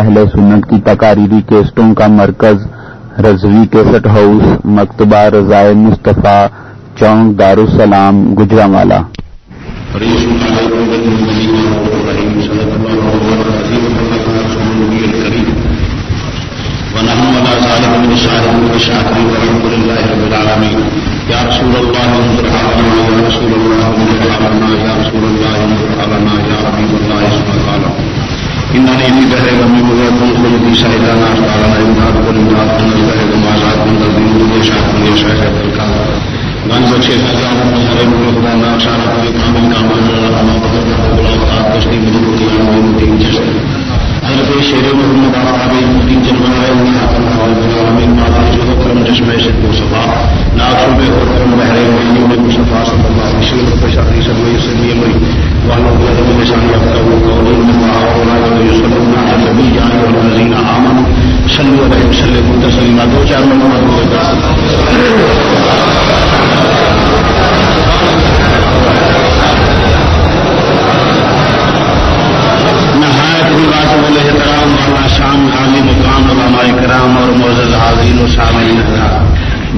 اہل سنت کی تقاریری کیسٹوں کا مرکز، رضوی کیسٹ ہاؤس، مکتبہ رضائے مصطفیٰ چونک دارالسلام گجرا والا يا رسول الله انظر حالنا يا رسول الله انظر حالنا يا رسول الله انظر حالنا يا حبيب الله إنني في بحر غمي مغيركم خلقي شهدانا أشتعلنا إمداد والإمداد من البحر ومعزات من الدين ويشاهد من يشاهد الكلام گن بچے خزانہ ہمارے ملک خدا نا شارہ کوئی کامل کام اللہ ہم بدر بلا افتاد کشتی مدد کی علم دین چشتی حضرت شیر محمد آفتاب الدین جلوہ جو کرم چشمہ شد و صفا ناکشو بے حکم بحر مہینی میں مصطفیٰ صلی اللہ علیہ وسلم نشانی معاونا آمن صلو علیہ وسلم تسلیمہ دو چار جی، احترام والا شام عالی مقام، علماء کرام اور معزز حاضرین و شامل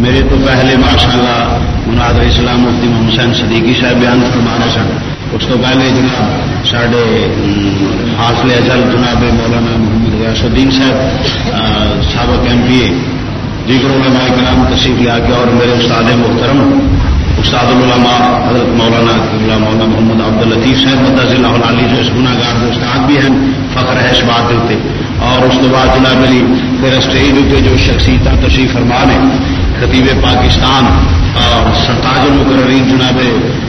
میرے تو پہلے ماشاء اللہ منادر اسلام مفتی محمد حسین صدیقی صاحب بیان فرمانے سن۔ اس تو پہلے جناب سڈے حاصل ازل جناب مولانا محمد ریاس الدین صاحب سابق ایم پی اے۔ جی، دیگر علماء کرام، تشریف لیا کے اور میرے استاد محترم استاد العلماء حضرت مولانا مولانا محمد عبد الطیف صاحب مداض اللہ علی جو اس گناگار کے استاد بھی ہیں، فخر ہے اس بات کے اتنے اور اس کے بعد جناب میری پھر اسٹیج اتنے جو شخصیت تشریف فرمان ہے خطیب پاکستان اور سرتاج المقررین جناب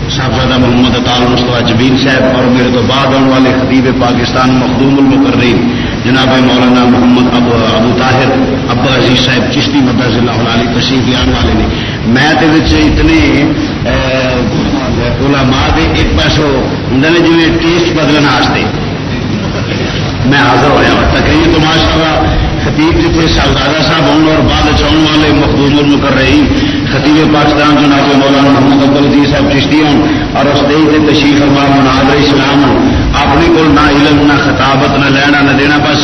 صاحبزادہ محمد اطال مصطفیٰ جبین صاحب اور میرے تو بعد آنے والے خطیب پاکستان مخدوم المقررین۔ جناب مولانا محمد ابو ابو طاہر ابو عزیز صاحب چشتی مداض اللہ علی تشریف آنے والے نے۔ میں اتنے علماء دے ایک پیسو ہوں جی ٹیسٹ بدلنے میں حاضر ہوا تقریر تو ماشاء اللہ خطیب جتنے شاہزادہ صاحب ہونے اور بعد چاہنے والے مقبول کر رہی خطیب پاکستان جناب مولانا محمد عبد الدین صاحب چشتی ہوں اور اس دیش کے تشریف فرما مناظر اسلام ہوں اپنے کو نہ علم، نہ خطابت، نہ لینا، نہ دینا، بس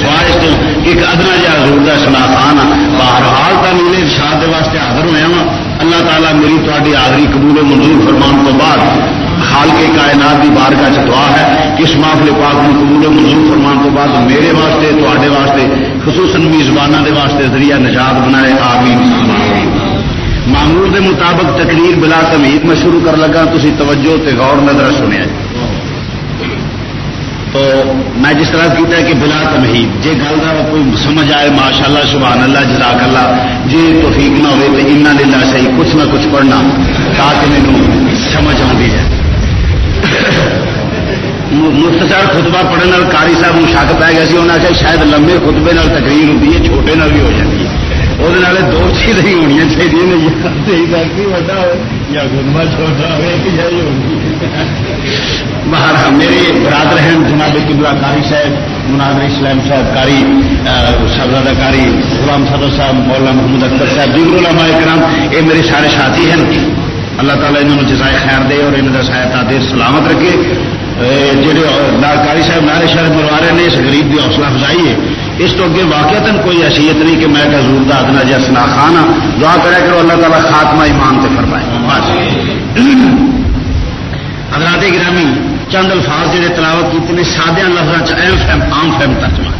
سوائے تو ایک ادنا جہا ضرور ہے سناخان بہرحال تو میرے شاد واسطے حاضر ہوئے ہوں اللہ تعالیٰ میری تاری آخری قبول منظور فرمان تو بعد حال کے کائنات کی بار کا چتوا ہے اس معافلے پاک میں قبول منظور فرمان تو بعد میرے واسطے تے واسطے، خصوصاً میزبانہ دے واسطے ذریعہ نجات بنائے، آمین۔ معمول دے مطابق تقریر بلا تمید میں شروع کر لگا تھی توجہ تے غور نظر سنیا جی۔ تو میں جس طرح کیتا ہے کہ بلا تمہید جی گل کا کوئی سمجھ آئے ماشاء اللہ سبحان اللہ جزاک اللہ جی توفیق نہ ہوئے تو انہیں لینا صحیح کچھ نہ کچھ پڑھنا، تاکہ میرے سمجھ آتی ہے مختصر خطبہ پڑھنے کاری صاحب شک پی گیا انہیں آخیا شاید لمبے خطبے تقریر ہوتی ہے، چھوٹے نال بھی ہو جاتی ہے۔ وہ دو ہونی چاہیے یا خطبہ چھوٹا ہو باہر میرے برادر ہیں جناب قبلہ کاری صاحب مناظر اسلام صاحب کاری شہزادہ کاری غلام صدر صاحب مولانا محمد اختر صاحب دیگر علماء کرام یہ میرے سارے ساتھی ہیں اللہ تعالیٰ انہوں نے جزائے خیر دے اور انہوں کا سایہ دے سلامت رکھے جہے کاری صاحب نارے شہر مروارے نے اس غریب کی حوصلہ افزائی ہے۔ اس تو اگے واقعات تین حیثیت نہیں کہ میں حضور کا ادنا جی جا سنا خان ہاں دعا کرا کرو اللہ تعالیٰ خاتمہ ایمان سے فرمائے۔ حضرات گرامی، چند الفاظ جہے تلاوت کیتے ہیں سادیا لفظ عام فہم ترجمہ۔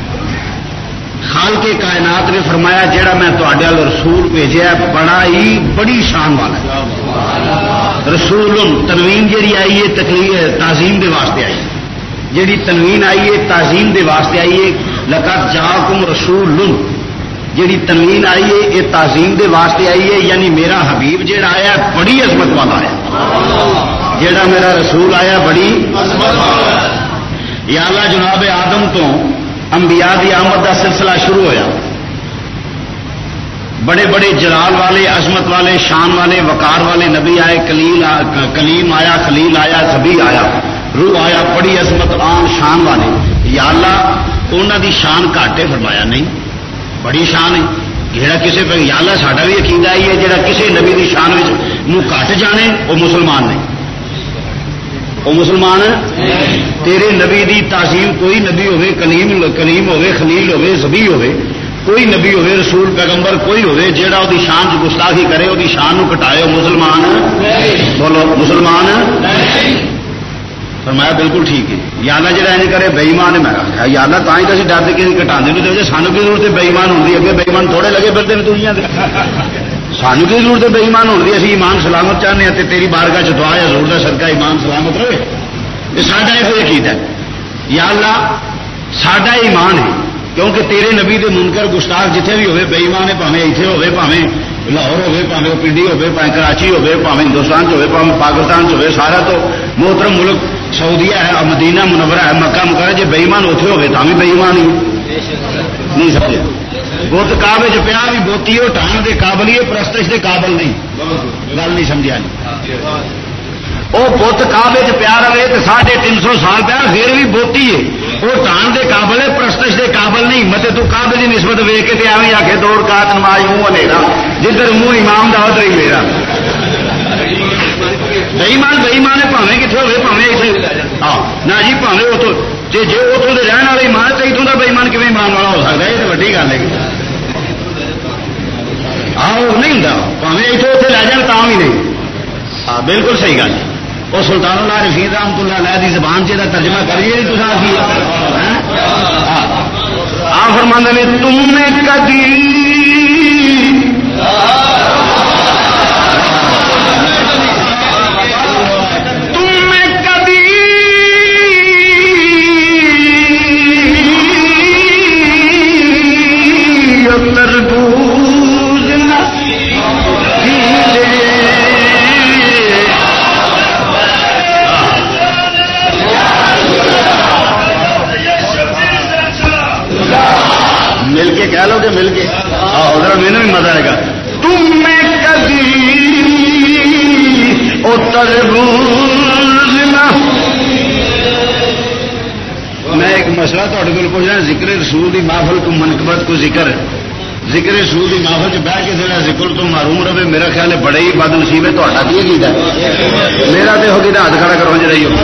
خال کے کائنات نے فرمایا جہاں میں تے رسول بھیجا بڑا ہی بڑی شان والا رسول تنوین جیڑی آئی ہے، تکلیف، تعظیم دے واسطے آئی جیڑی تنوین آئی ہے، تعظیم دے واسطے آئی ہے لقت جا کم رسول جیڑی تنوین آئی ہے، یہ تعظیم دے واسطے آئی ہے یعنی میرا حبیب جہا آیا بڑی عظمت والا ہے۔ جیڑا میرا رسول آیا، بڑی یا اللہ جناب آدم تو انبیاء دی آمد کا سلسلہ شروع ہویا۔ بڑے بڑے جلال والے، عظمت والے، شان والے، وقار والے نبی آئے، کلیل کلیم آیا، خلیل آیا سبھی آیا، روح آیا، بڑی عظمت، آن، شان والے۔ یا اللہ انہوں دی شان کاٹے فرمایا نہیں۔ بڑی شان ہے۔ جہاں کسی پہ یا اللہ، ساڈا بھی عقیدہ ہی ہے جہاں کسی نبی کی شان میں کٹ جانے، وہ مسلمان نہیں۔ وہ مسلمان تیرے نبی دی تعظیم کوئی نبی ہوے کلیم کلیم ہوے خلیل ہوے زبی ہوے کوئی نبی ہوے رسول، پیغمبر کوئی ہوے جیڑا وہ شان چ گستاخی کرے وہ شان نو کٹائے مسلمان بولو، مسلمان فرمایا بالکل ٹھیک ہے۔ یا اللہ جہاں این کرے بےمان ہے، میں آخیا یا تا ہی تو ڈرتے کسی کٹا دے سانو کی ضرورت بےمان ہوتی اگے بےمان تھوڑے لگے پھرتے ہیں دنیا کے سانو کی ضرورت ہے؟ بےمان ہوتی اسی ایمان سلامت چاہتے ہیں تیری بارگاہ چ دعا یا ضرورت ہے سرکا ایمان سلامت رہے۔ یہ ساڈا یہ عقید ہے۔ یا اللہ، ساڈا ایمان ہے۔ کیونکہ تیرے نبی دے منکر گستاخ جتنے بھی ہوئے بےمان ہے پاوے اتنے ہوئے پاوے لاہور ہوے پاوے پنڈی ہوے پاوے کراچی ہوے پاوے ہندوستان چ ہوے پاوے پاکستان چ ہوے سارا تو محترم ملک سعودیہ ہے مدینہ منورہ ہے، مکہ مکرہ جی بےمان اتنے ہوے تو بھی بےمان ہی۔ نہیں سمجھے؟ بت کابے چ پیا بھی بوتی وہ ٹان کے قابل ہی پرستش کے قابل نہیں۔ گل نہیں سمجھا وہ بت کابے چ پیا رہے تو ساڑھے تین سو سال پیا، پھر بھی بوتی ہے۔ وہ ٹان کے قابل ہے، پرستش کے قابل نہیں۔ مت تو کابے کی نسبت ویک کے ایویں آ کے دوڑ کا نماز منہ اندھیرا جدھر منہ امام دا ادھر ہی میرا۔ بئیمان بئیمان ہے پاوے کتنے ہوئے؟ پاوے ہاں نہ جی پاوے اتو جی جی اتوں کے رہن والے ایمان تو اتوں کا بئیمان کم ایمان والا ہو سکتا ہے؟ یہ تو ویڈی گل ہے۔ ہاں وہ نہیں ہوں پاوے اتوں اتنے لے جان تا بھی نہیں۔ ہاں بالکل صحیح گل وہ سلطان اللہ رفیق رحمت اللہ علیہ دی زبان سے ترجمہ کریے تو ہاں؟ آ فرمانے میں تم نے کبھی ادھر بھی مزہ آئے گا۔ تم میں کبھی میں ایک مسئلہ تے کو پوچھنا ذکر رسول کی محفل کو منقبت کو ذکر ذکر رسول کی محفل چ بہ کے جا ذکر تو معروم رہے، میرا خیال ہے بڑے ہی بد نصیب ہے تا کی گیتا میرا تو ہوگی ہاتھ کھڑا کرو جی رہی ہو۔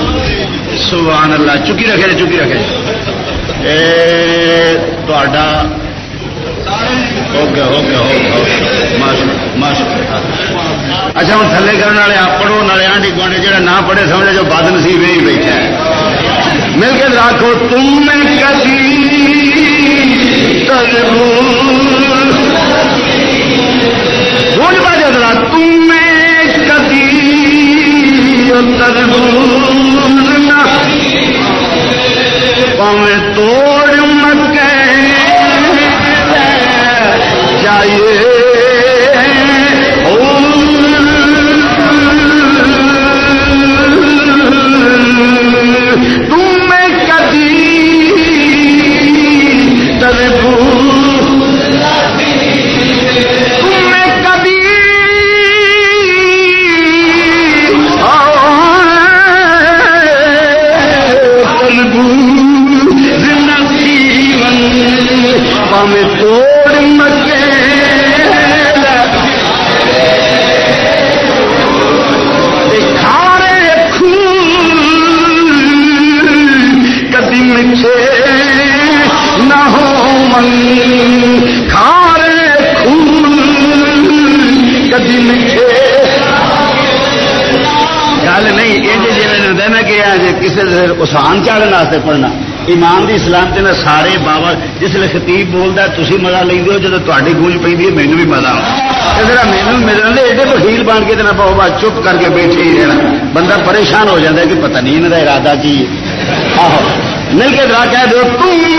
سبحان اللہ، چکی رکھے جی، چکی رکھے جی۔ تا اچھا ہوں تھلے کرنے والے آپ پڑھو، نالے آنڈی گوانڈی جہاں نہ پڑھے، سمجھے جو بد نصیب ہی بیٹھا ہے. مل کے رکھو، تم میں کبھی بول پا جا تم میں کبھی پاویں توڑ مکے لیے کسی آسان چاڑنے واسطے پڑھنا۔ ایمان دی اسلام کے سارے بابا جس لیے خطیب بولتا تھی مزہ لے ہو جب تاری گونج پہ مینو بھی مزہ آتا مینو ملنے ایڈے وکیل بن کے نہ پاؤ بات چپ کر کے بیٹھے ہی رہنا۔ بندہ پریشان ہو جاتا ہے کہ پتہ نہیں انہوں کا ارادہ کی آہو مل کے درا کہہ دو، تم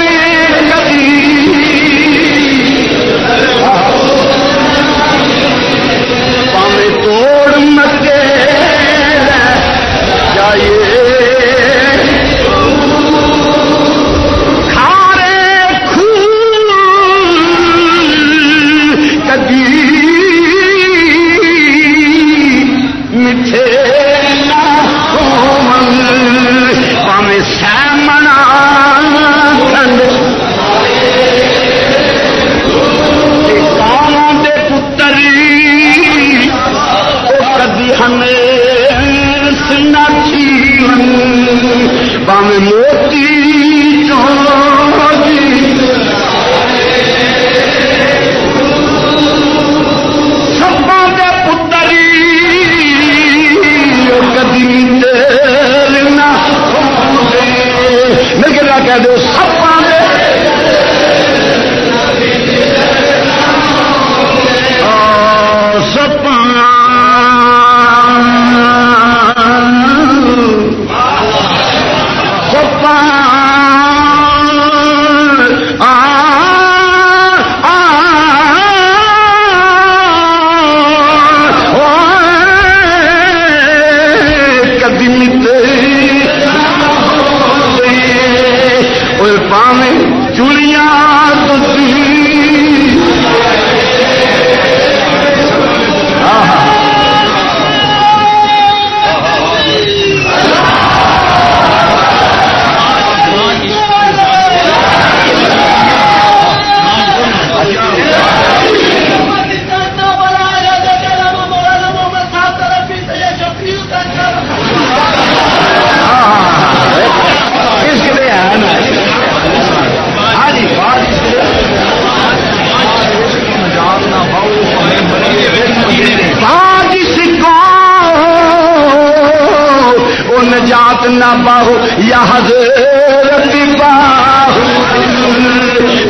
نجات نہ باہو یا حضرت باہو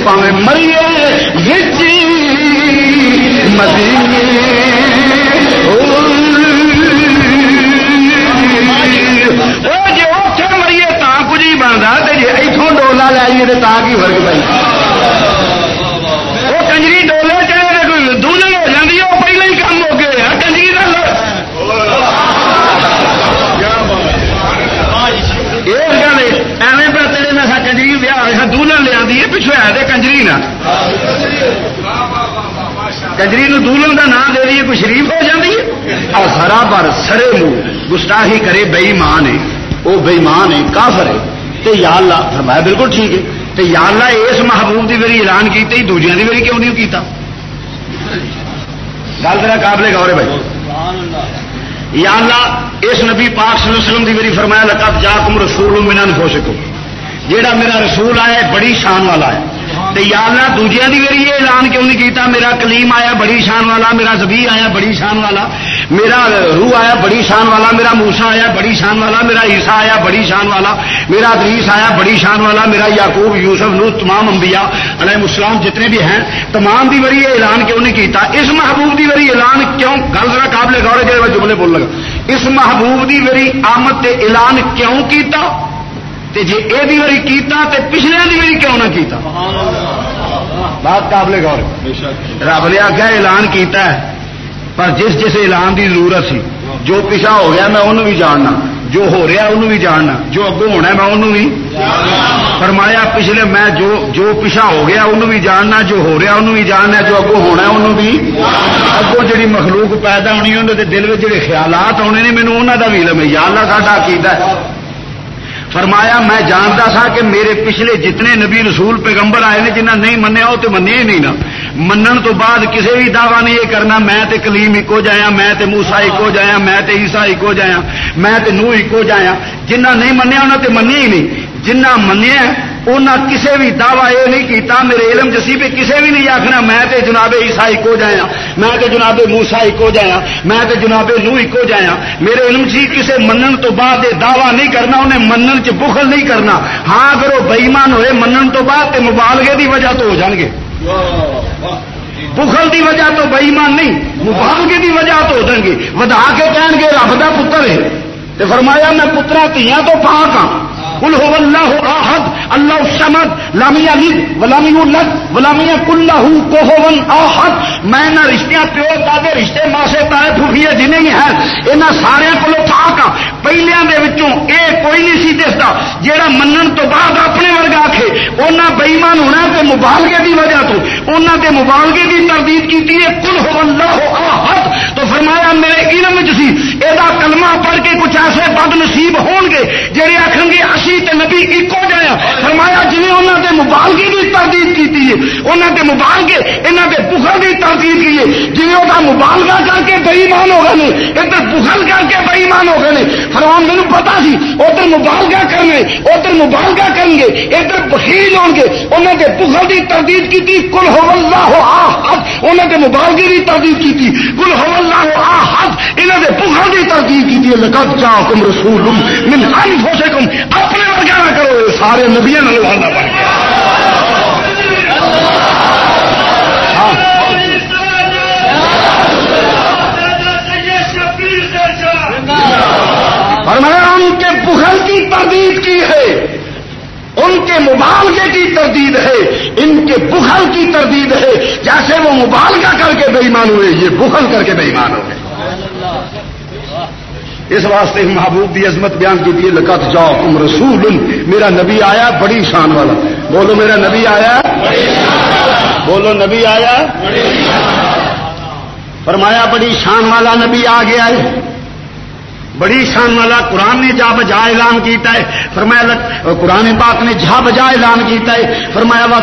پاوے مریے وچی مدینے۔ مریے تا کچھ ہی بنتا جی اتوں ڈولا لائیے تو تا کی فرق پہ ہے کنجری نا کنجری دلہن کا نام دے دیے کوئی شریف ہو جاتی ہے؟ سرا پر سرے منہ گستاخی کرے بئی مان ہے۔ وہ بئی مان ہے، کافر ہے۔ یا اللہ، فرمایا بالکل ٹھیک ہے۔ تو یا اللہ، اس محبوب کی میری اعلان کیتے ہی دوجیا کی میری کیوں نہیں کیتا؟ گل تیرا قابل گور بھائی۔ یا اللہ، اس نبی پاک صلی اللہ علیہ وسلم دی میری فرمایا لگا جا کم رسول من ہو سکو جیڑا میرا رسول آیا، بڑی شان والا ہے۔ یا اللہ دوجیا کی میری یہ اعلان کیوں نہیں کیتا؟ میرا کلیم آیا بڑی شان والا، میرا زبی آیا بڑی شان والا، میرا روح آیا بڑی شان والا، میرا موسا آیا بڑی شان والا، میرا عیسا آیا بڑی شان والا، میرا ادریس آیا بڑی شان والا، میرا یعقوب، یوسف نو تمام انبیاء، علیہ السلام جتنے بھی ہیں، تمام دی بری اعلان کیوں نہیں کیتا؟ اس محبوب دی بری اعلان کیوں؟ گل ذرا قابل غور ہے جب جملے بول لگا۔ اس محبوب دی بری آمد تے اعلان کیوں کیتا؟ تے جی یہ باری کیتا تے پچھلے دی باری کیوں نہ کیتا؟ بات قابل غور رب نے آخیا اعلان کیتا ہے، پر جس جس اعلان دی ضرورت سی، جو پیچھا ہو گیا میں انہوں بھی جاننا، جو ہو رہا انہوں بھی جاننا، جو اگوں ہونا میں انہوں بھی فرمایا پچھلے میں جو جو پیچھا ہو گیا انہوں بھی جاننا، جو ہو رہا انہوں بھی جاننا، جو اگوں ہونا انہوں بھی اگوں جی مخلوق پیدا ہونی انہوں دے دل میں جڑے خیالات آنے نے، مینوں انہوں کا بھی علم ہے۔ یا اللہ ساڈا کیتا ہے۔ فرمایا، میں جانتا سا کہ میرے پچھلے جتنے نبی رسول پیغمبر آئے نے جنہیں نہیں منیا، وہ تو منیا ہی نہیں نا۔ منن تو بعد کسی بھی دعوی نہیں یہ کرنا، میں تے کلیم ایکو جایا، میں تے موسا ایکو جایا، میں تے عیسا ایکو جایا، میں تے نو ایکو جایا۔ جنہ نہیں منیا انہوں تے منیا ہی نہیں۔ جنہ منیا انہیں کسی بھی دعوی یہ نہیں کیتا، میرے علم جسی پہ کسی بھی نہیں آخنا میں تے جناب عیسا ایکو جایا، میں تے جناب موسا ایکو جایا، میں تے جناب نو ایکو جایا۔ میرے علم جی، سی کسی منن تو بعد یہ دعوی نہیں کرنا، انہیں منن چ بخل نہیں کرنا۔ ہاں اگر وہ بئیمان ہوئے منن تو بعد تے مبالغے دی وجہ تو ہو جان گے۔ بخل دی وجہ تو بئیمان نہیں، مبالغے دی وجہ تو ہو جان گے۔ ودا کے کہن گے، رب کا پتر ہے۔ فرمایا، میں پترا، تیاں تو پاک ہاں۔ کل ہو اللہ آحد اللہ سمد لامی علی ولامی الت ولامی کل کو آحد میں نہ رشتے پیو دادے رشتے ماسے تائے پھوفیے جنہیں ہی ہیں۔ یہاں سارے کولو کو پاک ہاں پہلے اے کوئی نہیں سی دستا۔ جہاں منن تو بعد اپنے ورگا آخے انہیں بئیمان ہونا تو مبالغے کی وجہ تو۔ انہوں نے مبالغے کی تردید کی کل ہو اللہ آحد تو فرمایا میرے علم وچ سی۔ یہ کلمہ پڑھ کے کچھ ایسے بد نصیب ہون گے جہے آخر گے اسی تے نبی ایکو جایا فرمایا جی انہوں نے مبالغے کی تردید کی انہوں نے مبالغے یہاں کے بخل کی تردید کی ہے۔ جی وہ مبالغہ کر کے بئیمان ہو گئے ادھر بخل کر کے بئیمان ہو گئے فرمان میرے پتا سی، ادھر مبالغہ کرنے، ادھر مبالغہ کریں گے، ادھر بخیل ہو گے۔ انہوں نے بخل کی تردید کی کل ہو اللہ ہو آحد انہوں نے مبالغے کی تردید کی کل ہو اللہ ہو آحد انہوں نے بخل کی تردید کی لقد جاکم رسول من انفسکم کرو سارے نبیاں نلوانا پڑ ہاں۔ ان کے بخل کی تردید کی ہے۔ ان کے مبالغے کی تردید ہے۔ ان کے بخل کی تردید ہے۔ جیسے وہ مبالغہ کر کے بےمان ہوئے، یہ بخل کر کے بےمان ہو گئے۔ اس واسطے محبوب کی عظمت بیان کی لکت جاؤ تم رسول، میرا نبی آیا بڑی شان والا۔ بولو میرا نبی آیا؟ بولو نبی آیا؟ فرمایا بڑی شان والا نبی آ گیا ہے۔ بڑی شان والا قرآن نے جا بجا اعلان کیتا ہے۔ فرمایا قرآن پاک نے جا بجا اعلان کیتا ہے۔ فرمایا وا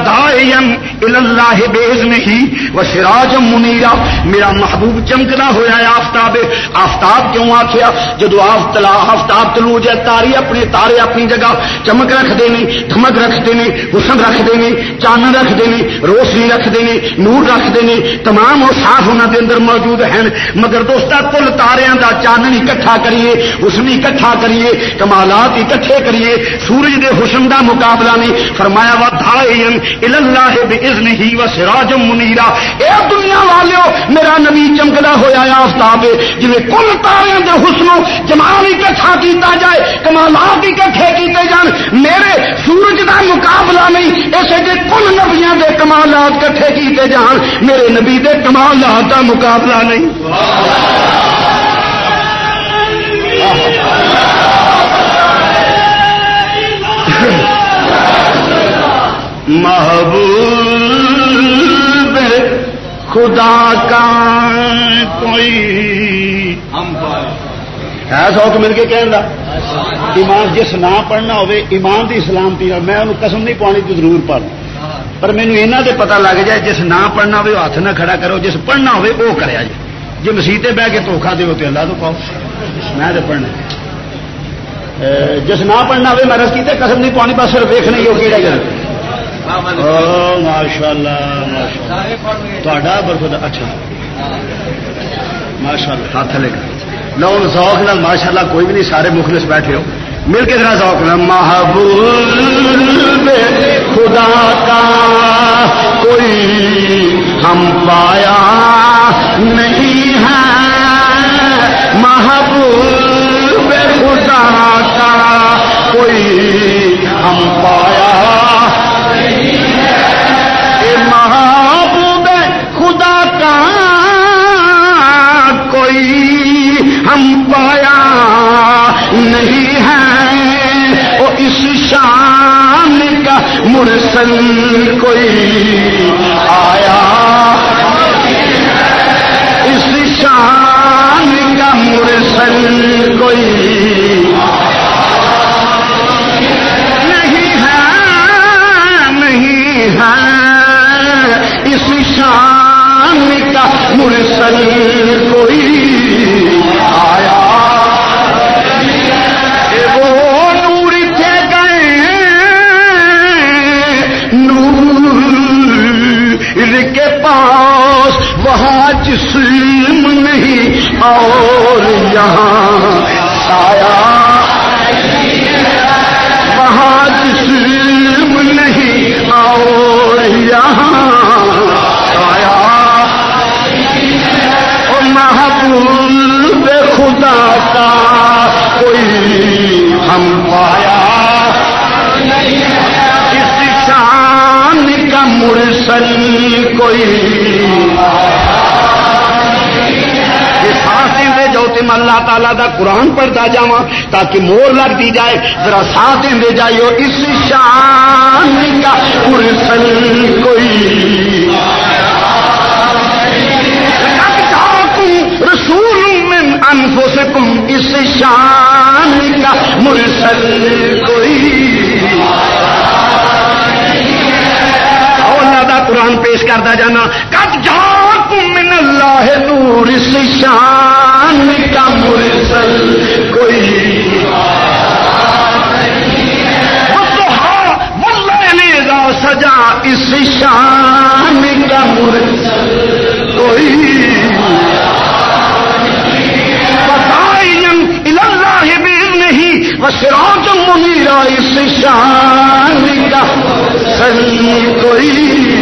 اللہ بیز نہیں وہ سراج منیرا میرا محبوب چمکدا ہوا ہے آفتاب۔ آفتاب کیوں آخیا جدو آفتلا آفتاب تلو جائے، تاری اپنے تارے اپنی جگہ چمک رکھتے ہیں دھمک رکھتے ہیں حسن رکھتے ہیں چان رکھتے ہیں روشنی رکھتے ہیں نور رکھتے ہیں تمام وہ صاف انہوں کے اندر موجود ہیں۔ مگر دوست کل تاروں کا چانن اکٹھا کری کریے حسن اکٹھا کریے، کمالات اکٹھے کریے، سورج دے حسن دا مقابلہ نہیں۔ فرمایا وا دھائن اللہ بزن ہی و سراج منیرا اے دنیا والو میرا نبی چمکدا ہوا آفتاب جی کل تارے دے حسن جمال اکٹھا کیتا جائے، کمالات اکٹھے کیتے جان۔ میرے سورج دا مقابلہ نہیں اسے جے کل نبیاں دے کمالات کٹھے کیتے جان۔ میرے نبی دے کمالات دا مقابلہ نہیں۔ محبوب خدا کا کوئی ہے سوک مل کے کہنا ایمان جس نہ پڑھنا ہوے ایمان دی سلامتی میں انہوں قسم نہیں پانی تو ضرور پڑھ۔ پر مینو یہاں دے پتہ لگ جائے جس نہ پڑھنا ہوے ہاتھ نہ کھڑا کرو جس پڑھنا ہوے وہ کرے جی جی مسیطے بہ کے دھوکھا دو تو اللہ تو پاؤ میں پڑھنا جس نہ پڑھنا ہوئے میں رس کیتے قسم نہیں پانی بس صرف ویخنا ہی وہ کہڑا گیا ماشاء اللہ برخدا اچھا۔ ماشاء اللہ ہاتھ لے کر۔ لو ذوق نال ماشاء اللہ کوئی بھی نہیں، سارے مخلص بیٹھے ہو۔ مل کے ذرا ذوق نال۔ محبوب خدا کا کوئی ہم پایا نہیں ہے۔ محبوب خدا کا کوئی ہم پایا محبوب خدا کا کوئی ہم پایا نہیں ہے۔ مرسل کوئی آیا۔ اس شان کا مرسل کوئی نہیں ہے نہیں ہے۔ اس شان کا مرسل اور یہاں اللہ تعالیٰ دا قرآن پڑھتا جا تاکہ مور لگ دی جائے، ذرا ساتھ دے جائیو۔ اس شان کا مرسل کوئی رسول من انفسکم اس شان کا مرسل کوئی دا قرآن پیش کرتا جانا۔ کب جا من اللہ نور اس شان کا مرسل، کوئی سجا اس شان کا مرسل، کوئی نہیں وسراج منیرا اس شان کا سنی کوئی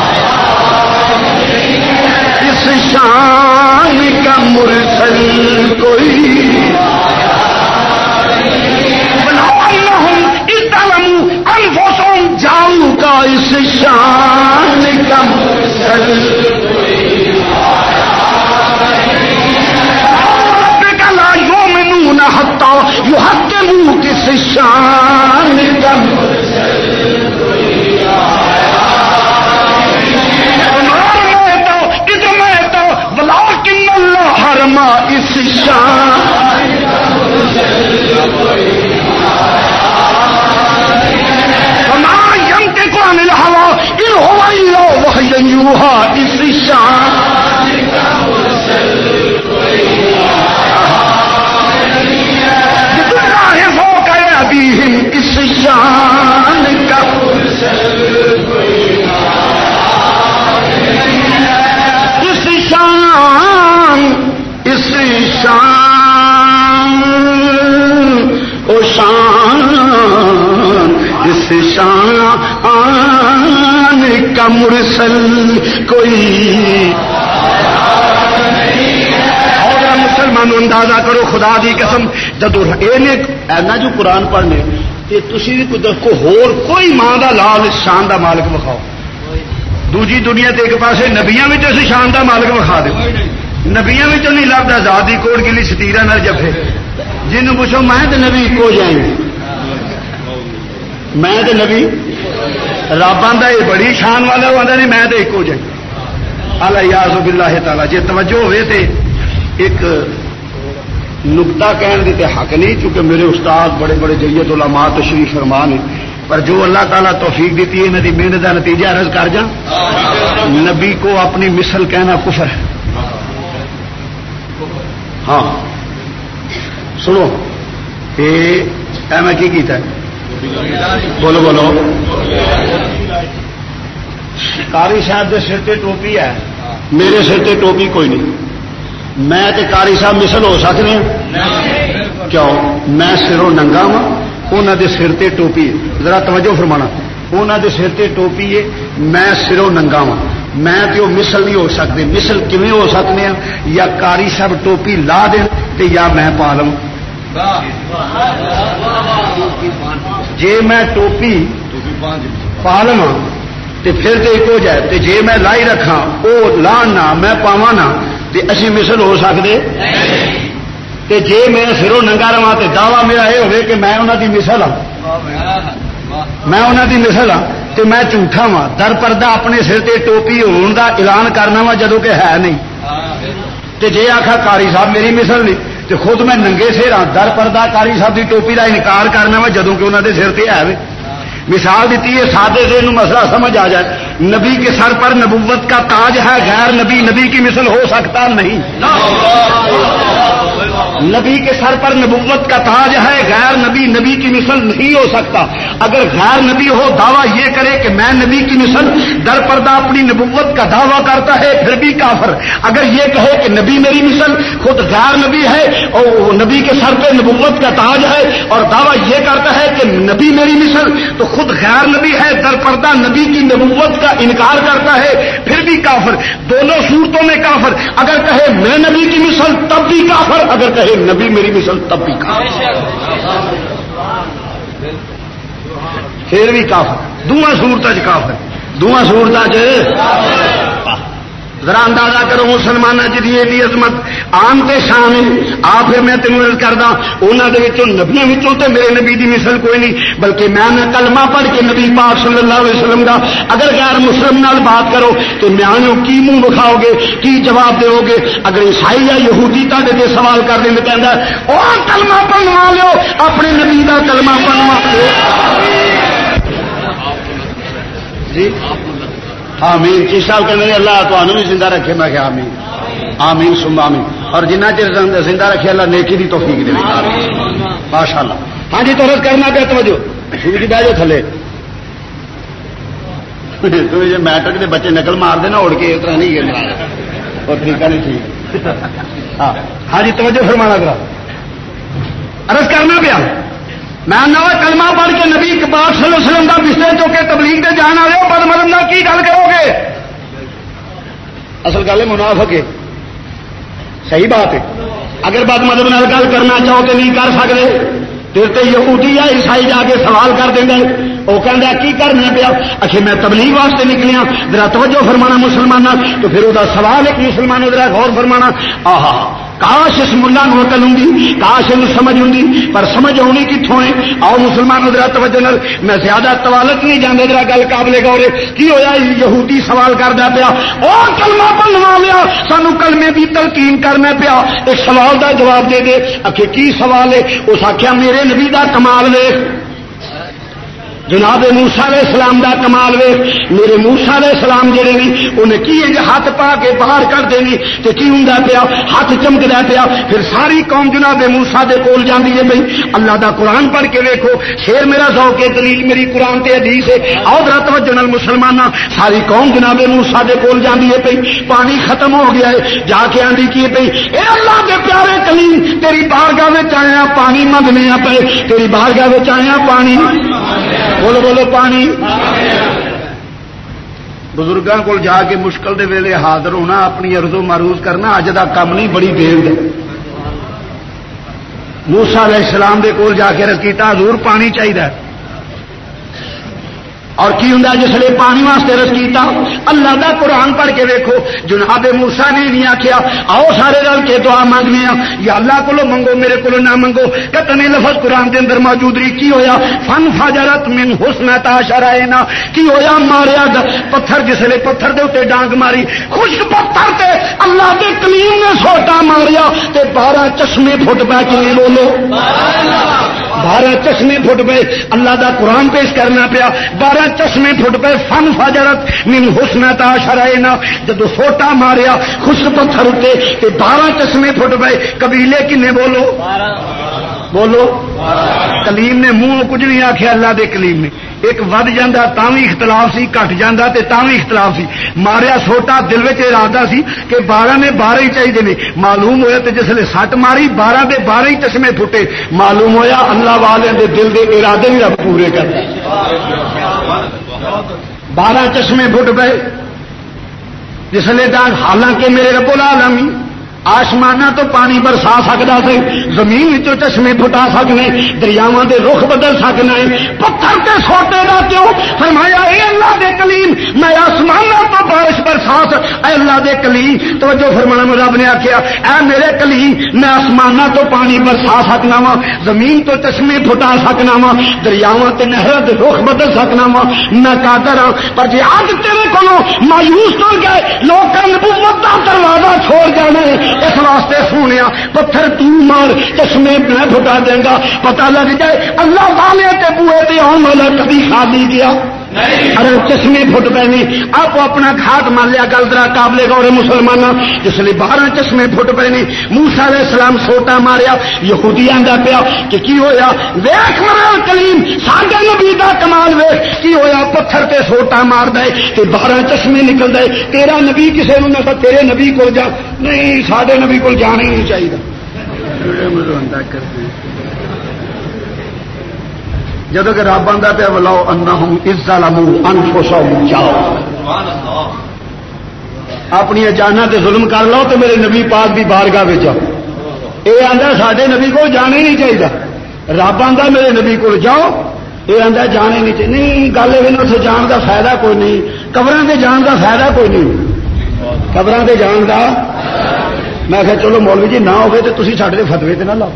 شان قسم جدو ایسا جو قرآن پڑھنے تھی کو ہور کوئی ماں کا لال شان دا مالک بکھاؤ دوجی دنیا تے ایک پاسے نبیا اسی شان دا مالک بکھا دو نبیا نہیں لگتا آزادی کوٹ گلی ستیرا نہ جفے جنوں پوچھو، میں تو نبی ایکو جائیں؟ میں تو نبی؟ رب آتا یہ بڑی شان والا، وہ آتا نہیں میں تو ایکو جائیں۔ اللہ یاز باللہ تعالی جی توجہ ہوئے تے ایک نکتا کہنے دیتے حق نہیں، چونکہ میرے استاد بڑے بڑے جیت علماء تشریف فرمان ہیں۔ پر جو اللہ تعالیٰ توفیق دیتی ہے انہیں محنت کا نتیجہ عرض کر جا نبی کو اپنی مثل کہنا کفر ہے۔ ہاں۔ سنو۔ یہ میں کی کیتا ہے؟ بولو بولو۔ کاری صاحب کے سر تے ٹوپی ہے۔ میرے سر تے ٹوپی کوئی نہیں۔ میں تے کاری صاحب مثل ہو سکتے ہیں؟ کیوں؟ میں سروں ننگا ہاں، وا انہوں دے سر تے ٹوپی ذرا توجہ فرمانا۔ انہوں دے سر تے ٹوپی ہے، میں سروں ننگا وا میں تو مسل نہیں ہو سکتے۔ مسل کیون ہو سکتے ہیں؟ یا کاری صاحب ٹوپی لا دیں تے یا میں پا لوں۔ جے میں ٹوپی پا لوا تو پھر تو ایک ہو جائے۔ تے جے میں لائی رکھا وہ لان نہ، میں پاوا نہ۔ اسی مسل ہو سکتے۔ تے جے میں سروں ننگا رہا تو دعوی میرا یہ ہوئے کہ میں انہوں دی مثل ہوں میں انہوں دی مثل ہوں تو میں جھوٹا وا در پردہ اپنے سر تے ٹوپی ہون دا اعلان کرنا وا جدو کہ ہے نہیں۔ تے جے آخا کاری صاحب میری مثل نہیں تو خود میں ننگے سر ہاں۔ در پردہ کاری صاحب دی ٹوپی دا انکار کرنا وا جدو کہ انہوں دے سر تے ہے۔ مثال دیتی ہے سادے سے مسئلہ سمجھ آ جائے۔ نبی کے سر پر نبوت کا تاج ہے، غیر نبی نبی کی مثل ہو سکتا نہیں۔ نبی کے سر پر نبوت کا تاج ہے، غیر نبی نبی کی مثل نہیں ہو سکتا۔ اگر غیر نبی ہو، دعویٰ یہ کرے کہ میں نبی کی مثل در پردہ اپنی نبوت کا دعویٰ کرتا ہے، پھر بھی کافر۔ اگر یہ کہے کہ نبی میری مثل خود غیر نبی ہے، اور نبی کے سر پہ نبوت کا تاج ہے، اور دعویٰ یہ کرتا ہے کہ نبی میری مثل تو خود غیر نبی ہے، در پردہ نبی کی نبوت کا انکار کرتا ہے، پھر بھی کافر۔ دونوں صورتوں میں کافر۔ اگر کہے میں نبی کی مثل، تب بھی کافر۔ اگر کہے نبی میری مثل تب بھی کافر۔ پھر بھی کافر۔ دونوں سورت کافر۔ دونوں سورت ذرا اندازہ کرو مسلمان جی ایڈی عظمت آم تے شان آ پھر میں تین کردا انہوں نبیا تے میرے نبی دی مثل کوئی نہیں، بلکہ میں نہ کلمہ پڑھ کے نبی پاک صلی اللہ علیہ وسلم کا اگر غیر مسلم نال بات کرو تو میانو کی منہ بکھاؤ گے، کی جواب دو گے اگر عیسائی یا یہودی تے دے سوال کر دیں کہہ اور کلمہ پڑھوا لو اپنے نبی کا کلمہ پڑھوا لو جی؟ آمین. چیز صاحب کہنے اللہ تو بھی زندہ رکھے. میں کیا آمین. آمین. سم آمین. اور جنہ چر زندہ رکھے، اللہ نیکی دی توفیق دے. ماشاء اللہ ہاں جی تو رد کرنا پہ توجہ. سورج بہ جاؤ تھلے. میٹرک کے بچے نقل مار دینا اڑ کے، اس طرح نہیں گئے اور طریقہ نہیں ٹھیک. ہاں. ہاں. جی توجہ فرمانا کرا ارد کرنا پیا. میں نو کلمہ پڑھ کے نبی کباب صلی اللہ علیہ وسلم کا بستر چو کے تبلیغ کے جان والے ہو، پر مدد کی گل کرو گے؟ اصل گل ہے منافق ہے۔ صحیح بات ہے۔ اگر بد مدب نال گل کرنا چاہو تو نہیں کر سکتے پھر تو یہودی یا عیسائی جا کے سوال کر دیں وہ کہہ کی کرنا پیا؟ اچھے میں تبلیغ واسطے نکلیا ہاں۔ ذرا توجہ فرمانا مسلمان تو پھر وہ سوال ہے کہ مسلمان ذرا غور فرمانا۔ آہا، کاش اس ملا نو اکل ہوں کاش ان سمجھ ہوں پر سمجھ ہونی کتوں ہے؟ آؤ مسلمان ذرا توجہ نال، میں زیادہ طوالت نہیں جانے ذرا گل قابل گورے کی ہویا یہودی سوال کر دیا پیا؟ اور کلمہ بنوا لیا سانو کلمے کی تلقین کرنا پیا۔ ایک سوال دا جواب دے دے۔ اکھے، کی سوال ہے؟ اس آخیا میرے نبی دا کمال ویخ جناب موسا علیہ السلام دا کمال وے میرے موسا علیہ السلام جڑے نے، انہیں کی ہاتھ پا کے باہر کر دے تو کی ہوں پیا؟ ہاتھ چمکدا پیا۔ پھر ساری قوم جناب موسا دے کول جاندی ہے بھائی اللہ دا قرآن پڑھ کے ویکو شیر میرا ذوق کے دلیل میری قرآن تے حدیث ہے۔ آؤ رات وجہ مسلمان ساری قوم جناب موسا دے کول جاندی ہے پی پانی ختم ہو گیا ہے۔ جا کے آندی کی پی اے اللہ کے پیارے کلیم، تیری بارگاہ میں ہاں، آیا پانی منگنے ہاں، پے تیری بارگاہ آیا ہاں، پانی بولو بولو، پانی۔ بزرگوں کو جا کے مشکل دے ویلے حاضر ہونا، اپنی ارزو معروض کرنا، اج کا کم نہیں، بڑی دیر دے موسا علیہ السلام دے کول جا کے رکیتا حضور پانی چاہیے اور کی ہوں جس لیے پانی واسطے رس کیتا؟ اللہ دا قرآن پڑھ کے ویکو جناب موسا نے نہیں آخیا آؤ سارے رل کے دعا مانگنے یا اللہ کو منگو، میرے کو نہ منگو۔ کتنے لفظ قرآن کے اندر موجود رہی، کی ہویا؟ فن فاجرت من حسن تاشا نا کی ہویا؟ ماریا پتھر جس لیے پتھر دے اتنے ڈانگ ماری۔ خشک پتھر تے اللہ کے کلیم نے سوٹا ماریا۔ تے بارہ چشمے فٹ پہ کھے بولو۔ بارہ چشمے فٹ پے۔ اللہ دا قرآن پیش کرنا پیا۔ بارہ چشمے فٹ پے۔ فن فاجرت من حسن تا شرائنا جدو سوٹا ماریا خوش پتھر اتنے بارہ چشمے فٹ پے۔ قبیلے کنے بولو؟ بولو۔ کلیم نے منہ کچھ نہیں آخیا اللہ دے کلیم نے۔ ایک ود جانا تا بھی اختلاف سی، کٹ جانا تے تا بھی اختلاف سی۔ ماریا چھوٹا دل میں ارادہ سی کہ بارہ نے بارہ ہی چاہیے معلوم ہوا تو جس نے سٹ ماری، بارہ دے بارہ ہی چشمے پھٹے معلوم ہویا اللہ والے دے دل دے ارادے بھی رب پورے کر بارہ چشمے فٹ پے جس نے حالانکہ میرے رب العالمین آسمان تو پانی برسا سکتا سی، زمین چشمے پٹا سکنے دریاوا کے رخ بدل سکنا پتھر کے سوٹے کا کیوں؟ فرمایا، اے اللہ دے کلیم، میں آسمان تو بارش برسا اے اللہ دے کلیم تو جو فرمانا رب نے آخیا اے میرے کلیم، میں آسمان تو پانی برسا سکنا وا زمین تو چشمے پٹا سکنا وا دریاوا کے نہر رخ بدل سکنا وا میں کاٹر ہاں پر جی آج تیرے کو مایوس ہو گئے لوگ نبوت کا دروازہ چھوڑ جانے اس واسطے سونے پتھر مار چشمے میں پھٹا دیں گا پتا لگ جائے، اللہ والے تے بوئے تے آن والا کبھی خالی گیا۔ ارے چشمے فٹ پے آپ اپنا کھات مان لیا، گل درا قابل گور مسلمان جس لیے بارہ چشمے فٹ پے نے موسا علیہ السلام سوٹا ماریا، یہودی آندا پیا کہ کی ہویا؟ ویخ مرال کلیم، ساڈے نبی دا کمال ویخ کی ہویا؟ پتھر تے سوٹا مار دے کہ بارہ چشمے نکل دے۔ تیرا نبی کسے نو نہ تیرے نبی کو جا۔ نہیں، ساڈے نبی کو جانا ہی نہیں چاہیے جبکہ رب آتا پیا بلاؤ انا ہوں عزا لمو انفوسا جاؤ اپنی جانا تے ظلم کر لو تو میرے نبی پاک بھی بارگاہ جاؤ یہ آتا سارے نبی کو جانا ہی نہیں چاہیے رب آتا میرے نبی کو جاؤ۔ یہ آتا جانے نہیں چاہیے نہیں، گل یہ اتنے جان کا فائدہ کوئی نہیں۔ قبر سے جان کا فائدہ کوئی نہیں۔ قبر سے جان کا میں کہ چلو مولوی جی نہ ہوگی تو تھی سارے فتوی نہ لاؤ۔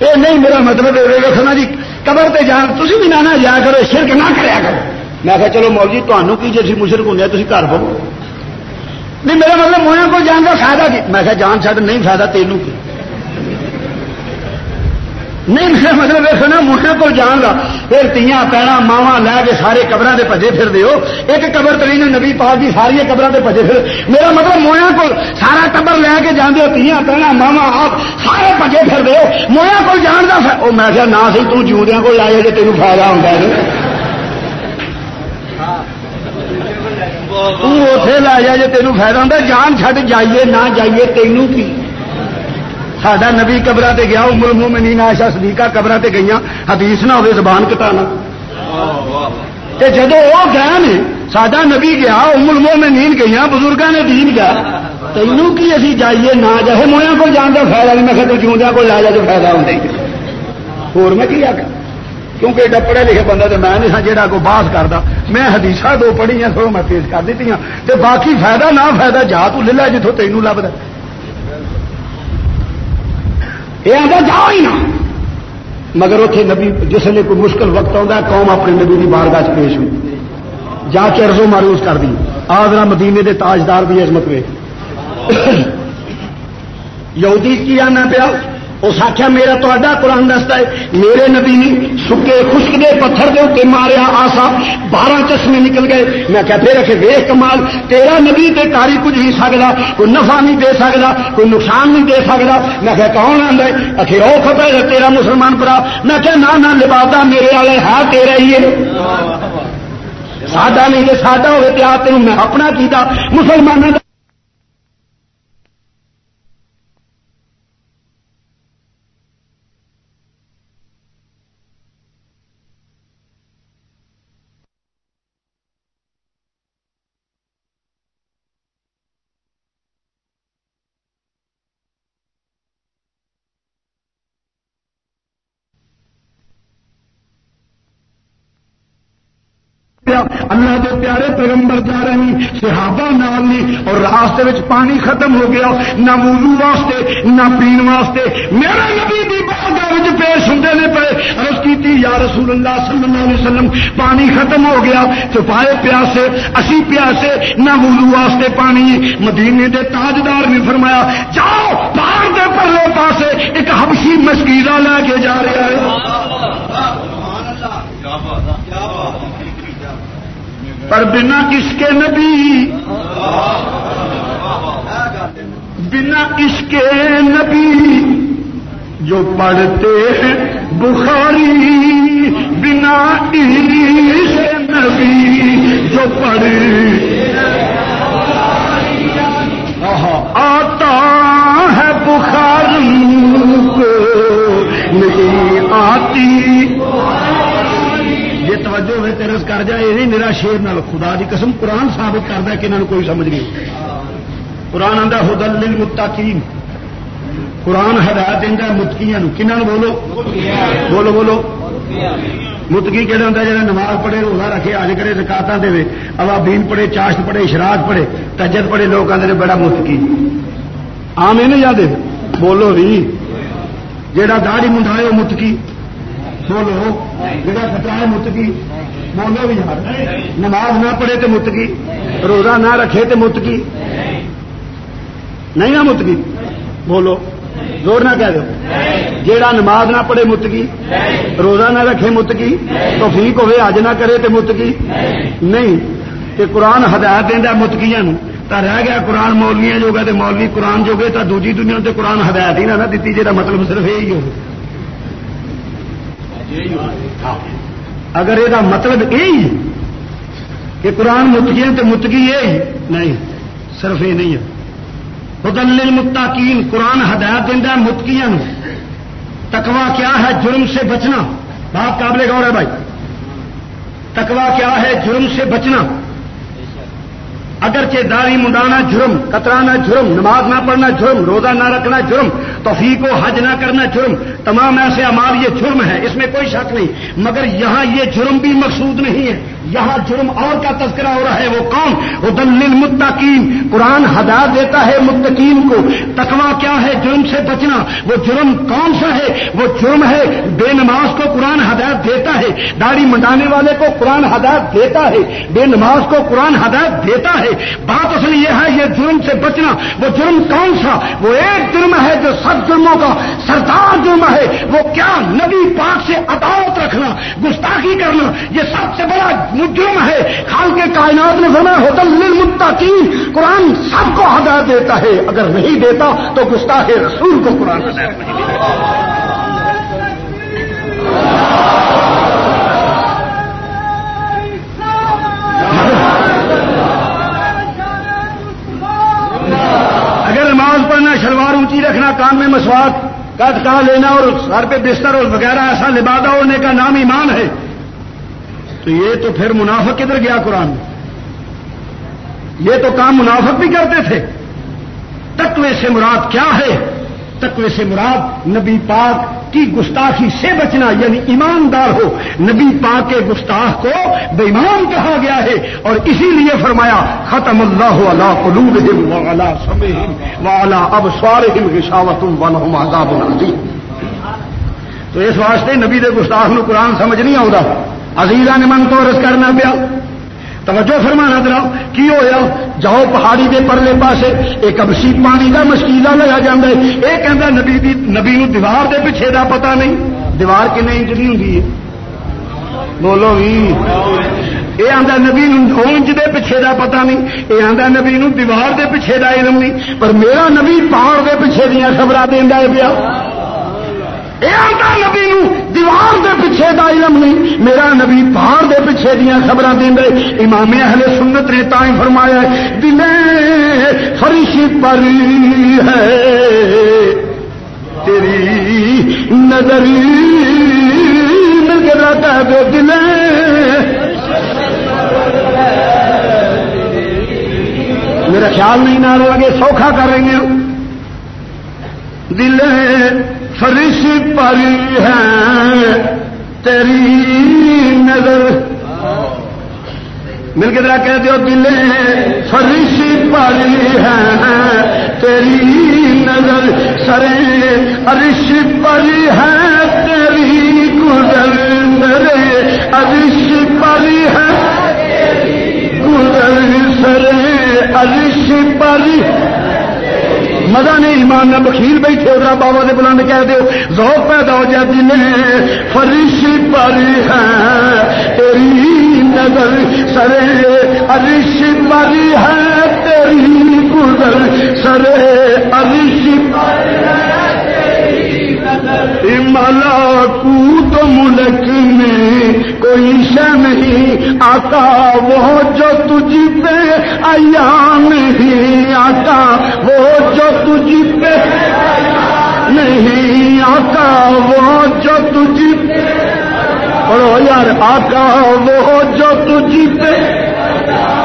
یہ نہیں، میرا مطلب رکھنا جی قبر تے جان تھی بھی نہ جا کرو، شرک نہ کریا کرو۔ میں کہا، چلو مول جی تمہوں کی جی مشرق ہوں تھی گھر بہو؟ نہیں میرا مطلب مویا کو جان کا فائدہ کی؟ میں کہا، جان چھ نہیں، فائدہ تینوں کی۔ نہیں، میرا مطلب ویسے نا مویا کو جان گا پھر تیاں پیڑا ماوا لے کے سارے قبر سے پجے پھر دیو۔ ایک قبر تری نبی پاک کی ساری قبر سے پجے پھر۔ میرا مطلب مویا کو سارا قبر لے جانے تیاں پیڑا ماوا آپ سارے پجے پھر دیو مویا کو جان کا میں کیا نہ سی توں کو لائے جی تینوں فائدہ ہوتا ہے۔ اتے لا جا جی تینوں فائدہ ہوتا جان چھٹ جائیے، نہ جائیے، تینوں کی؟ سڈا نبی قبر سے گیا امر مومنین آشا سدیقہ قبر سے گئی حدیث نہ ہوئے، زبان کٹانا جدو وہ گئے نے سڈا نبی گیا امر مومنین گئی بزرگوں نے دین گیا۔ تینوں کی اسی جائیے نہ جائے مویا کو جان کا فائدہ نہیں میں کہ جیوندیا کو لا جا جو فائدہ ہوتا ہو میں کی آگا کیونکہ ایڈا پڑھے لکھے بندہ تو میں نہیں جہاں کو باس کرتا میں حدیث دو پڑھی ہیں تھوڑا میں تیز کر دیتی ہوں تو باقی فائدہ نہ فائدہ جا تو لے لیا جتوں تینوں لبدا یہ آتا جاؤ ہی نہ مگر اتنے نبی جس نے کوئی مشکل وقت آتا قوم اپنے نبی کی بارگاہ پیش ہوئی جا کے ارزو ماروز کر دی آدرا مدینے دے تاجدار کی عزمت وے یہودی کی آنا پیا؟ اس آخیا میرا تا قرآن دستا ہے، میرے نبی سکے خشک دے پتھر دے اتنے ماریا، آسا بارہ چشمے نکل گئے۔ میں کیا پھر رکھے ویخ کمال، تیرا نبی تے کاری کچھ نہیں سکتا کوئی نفع نہیں دے سکتا کوئی نقصان نہیں دے سکتا میں کیا کون آدھا آخر وہ خطر ہے تیرا مسلمان پرا میں کیا نہ نہ لبادا میرے والے ہے تیرا ہی ہے۔ سادہ نہیں جی سادہ ہوئے تیار تین میں اپنا کیتا۔ مسلمانوں اللہ کے پیارے پیغمبر جا رہے صحابہ نال نہیں، اور راستے میں پانی ختم ہو گیا، نہ موضوع واسطے، نہ پین واسطے۔ میرے نبی دی بارگاہ پیش ہوں نے پے عرض کی یا رسول اللہ صلی اللہ علیہ وسلم، پانی ختم ہو گیا چپائے پیاسے، اسی پیاسے، نہ موضوع واسطے پانی۔ مدینے دے تاجدار نے فرمایا، جاؤ پار دے پرلے پاسے، ایک حبشی مشکیزہ لے کے جا رہا ہے۔ پر بنا کس کے نبی۔ بنا اس کے نبی۔ جو پڑھتے ہیں بخاری۔ بنا اس کے نبی۔ جو پڑھ آتا ہے بخاری کو۔ نہیں آتی۔ جی توجہ ہوئے تیرس کر جائے، یہ میرا شیر نال خدا دی قسم قرآن ثابت کرتا کہ انہوں کوئی سمجھ نہیں۔ قرآن آتا ہدل للمتقین قرآن ہدایت دینا متقیاں کنہوں بولو؟ بولو بولو۔ متقی کہڑا ہوتا جا نماز پڑھے، روزہ رکھے آج کرے رکاطا دے اوابین پڑھے، چاشت پڑھے شراج پڑھے تجت پڑھے، لوگ آتے بڑا متقی۔ آم یہ نہیں یاد بولو بھی جہاں داڑی منڈائے وہ متقی۔ بولو جڑا خطرہ ہے متکی بولو بھی یار۔ نماز نہ پڑھے تو متکی روزہ نہ رکھے تو متکی نہیں نہ متکی بولو، زور نہ کہہ دو جیڑا نماز نہ پڑھے متکی روزہ نہ رکھے متکی تو فیق ہوئے اج نہ کرے تو متکی نہیں کہ قرآن ہدایت دینا متکیا رہ گیا قرآن مولویا جو گا مولوی قرآن جوگے تو دوجی دنیا سے قرآن ہدایت ہی نہ دیتی جا مطلب صرف یہی ہو ہاں۔ اگر یہ مطلب یہی کہ قرآن متگی تو متگی یہ نہیں، صرف یہ نہیں ہے۔ بدل متاقین قرآن ہدایت دینا متکیاں تکوا کیا ہے؟ جرم سے بچنا۔ بات قابل غور ہے بھائی۔ تکوا کیا ہے؟ جرم سے بچنا۔ اگرچہ داری منڈانا جرم کترانا جرم نماز نہ پڑھنا جرم روزہ نہ رکھنا جرم توفیق و حج نہ کرنا جرم تمام ایسے امال یہ جرم ہے اس میں کوئی شک نہیں، مگر یہاں یہ جرم بھی مقصود نہیں ہے۔ یہاں جرم اور کا تذکرہ ہو رہا ہے، وہ کون وہ دل متقین قرآن ہدایت دیتا ہے متقین کو۔ تکوا کیا ہے؟ جرم سے بچنا۔ وہ جرم کون سا ہے، وہ جرم ہے۔ بے نماز کو قرآن ہدایت دیتا ہے۔ داڑھی منڈانے والے کو قرآن ہدایت دیتا ہے۔ بے نماز کو قرآن ہدایت دیتا ہے۔ بات اصل یہ ہے، یہ جرم سے بچنا۔ وہ جرم کون سا۔ وہ ایک جرم ہے جو سب جرموں کا سردار جرم ہے۔ وہ کیا نبی پاک سے عدالت رکھنا، گستاخی کرنا، یہ سب سے بڑا مجرم ہے۔ خال کے کائنات نے فرمایا ہوتل للمتقین۔ قرآن سب کو ہدایت دیتا ہے۔ اگر نہیں دیتا تو گستاخ رسول کو قرآن ہدایت نہیں دیتا اگر نماز پڑھنا، شلوار اونچی رکھنا، کان میں مسوات کٹ کا لینا اور سر پہ بستر اور وغیرہ ایسا لبادہ ہونے کا نام ایمان ہے۔ تو یہ تو پھر منافق کدھر گیا قرآن یہ تو کام منافق بھی کرتے تھے۔ تقوی سے مراد کیا ہے؟ تقوی سے مراد نبی پاک کی گستاخی سے بچنا یعنی ایماندار ہو۔ نبی پاک کے گستاخ کو بےمان کہا گیا ہے اور اسی لیے فرمایا، ختم اللہ اللہ اب سوار گشاوت تو اس واسطے نبی دے گستاخ نو قرآن سمجھ نہیں آتا عزیزہ نے من تو رس کرنا پیا۔ توجہ فرمانا دراؤ کی ہوا جاؤ پہاڑی کے پرلے پاسے، ایک ابسی پانی کا مشکیلا لگا جا یہ کہہ نبی دی، نبی نو دیوار دے پیچھے دا پتا نہیں۔ دیوار کن انچ کی ہوں بولو بھی یہ آتا نبی نو انچ دے پیچھے دا پتا نہیں۔ یہ آتا نبی نو دیوار دے پیچھے دا علم نہیں۔ پر میرا نبی پہاڑ دے پیچھے دیا خبر دینا پیا۔ نبی دیوار دے پیچھے دا علم نہیں، میرا نبی پہاڑ دے پیچھے دیا خبر دے امام اہل سنت نے تائیں فرمایا دل فرش پر ہے۔ تیری نظر کہہ دل۔ میرا خیال نہیں نہ لگے، سوکھا کر رہے ہیں۔ دل فرش پر ہے تیری نظر۔ مل کے ذرا کہہ دو دل فرش پر ہے تیری نظر سرے ارش پر ہے تیری گزر سرے ارش پر ہے گزر سرے ارش پر مزہ نہیں، ایمان نہ بخیل بیٹھے ادھر بابا دے بلند کہہ دو ذوق پیدا ہو جاتی نے فرش پر ہے، تیری نظر سرے ارش پر ہے، تیری گزر سرے ارش پر ملا کود ملک میں کوئی شہ نہیں آتا، وہ جو تجھ پہ آیا نہیں آتا، وہ جو تجھ پہ نہیں آتا، وہ جو تجھ پہ پڑھو یار، آتا، وہ جو تجھ پہ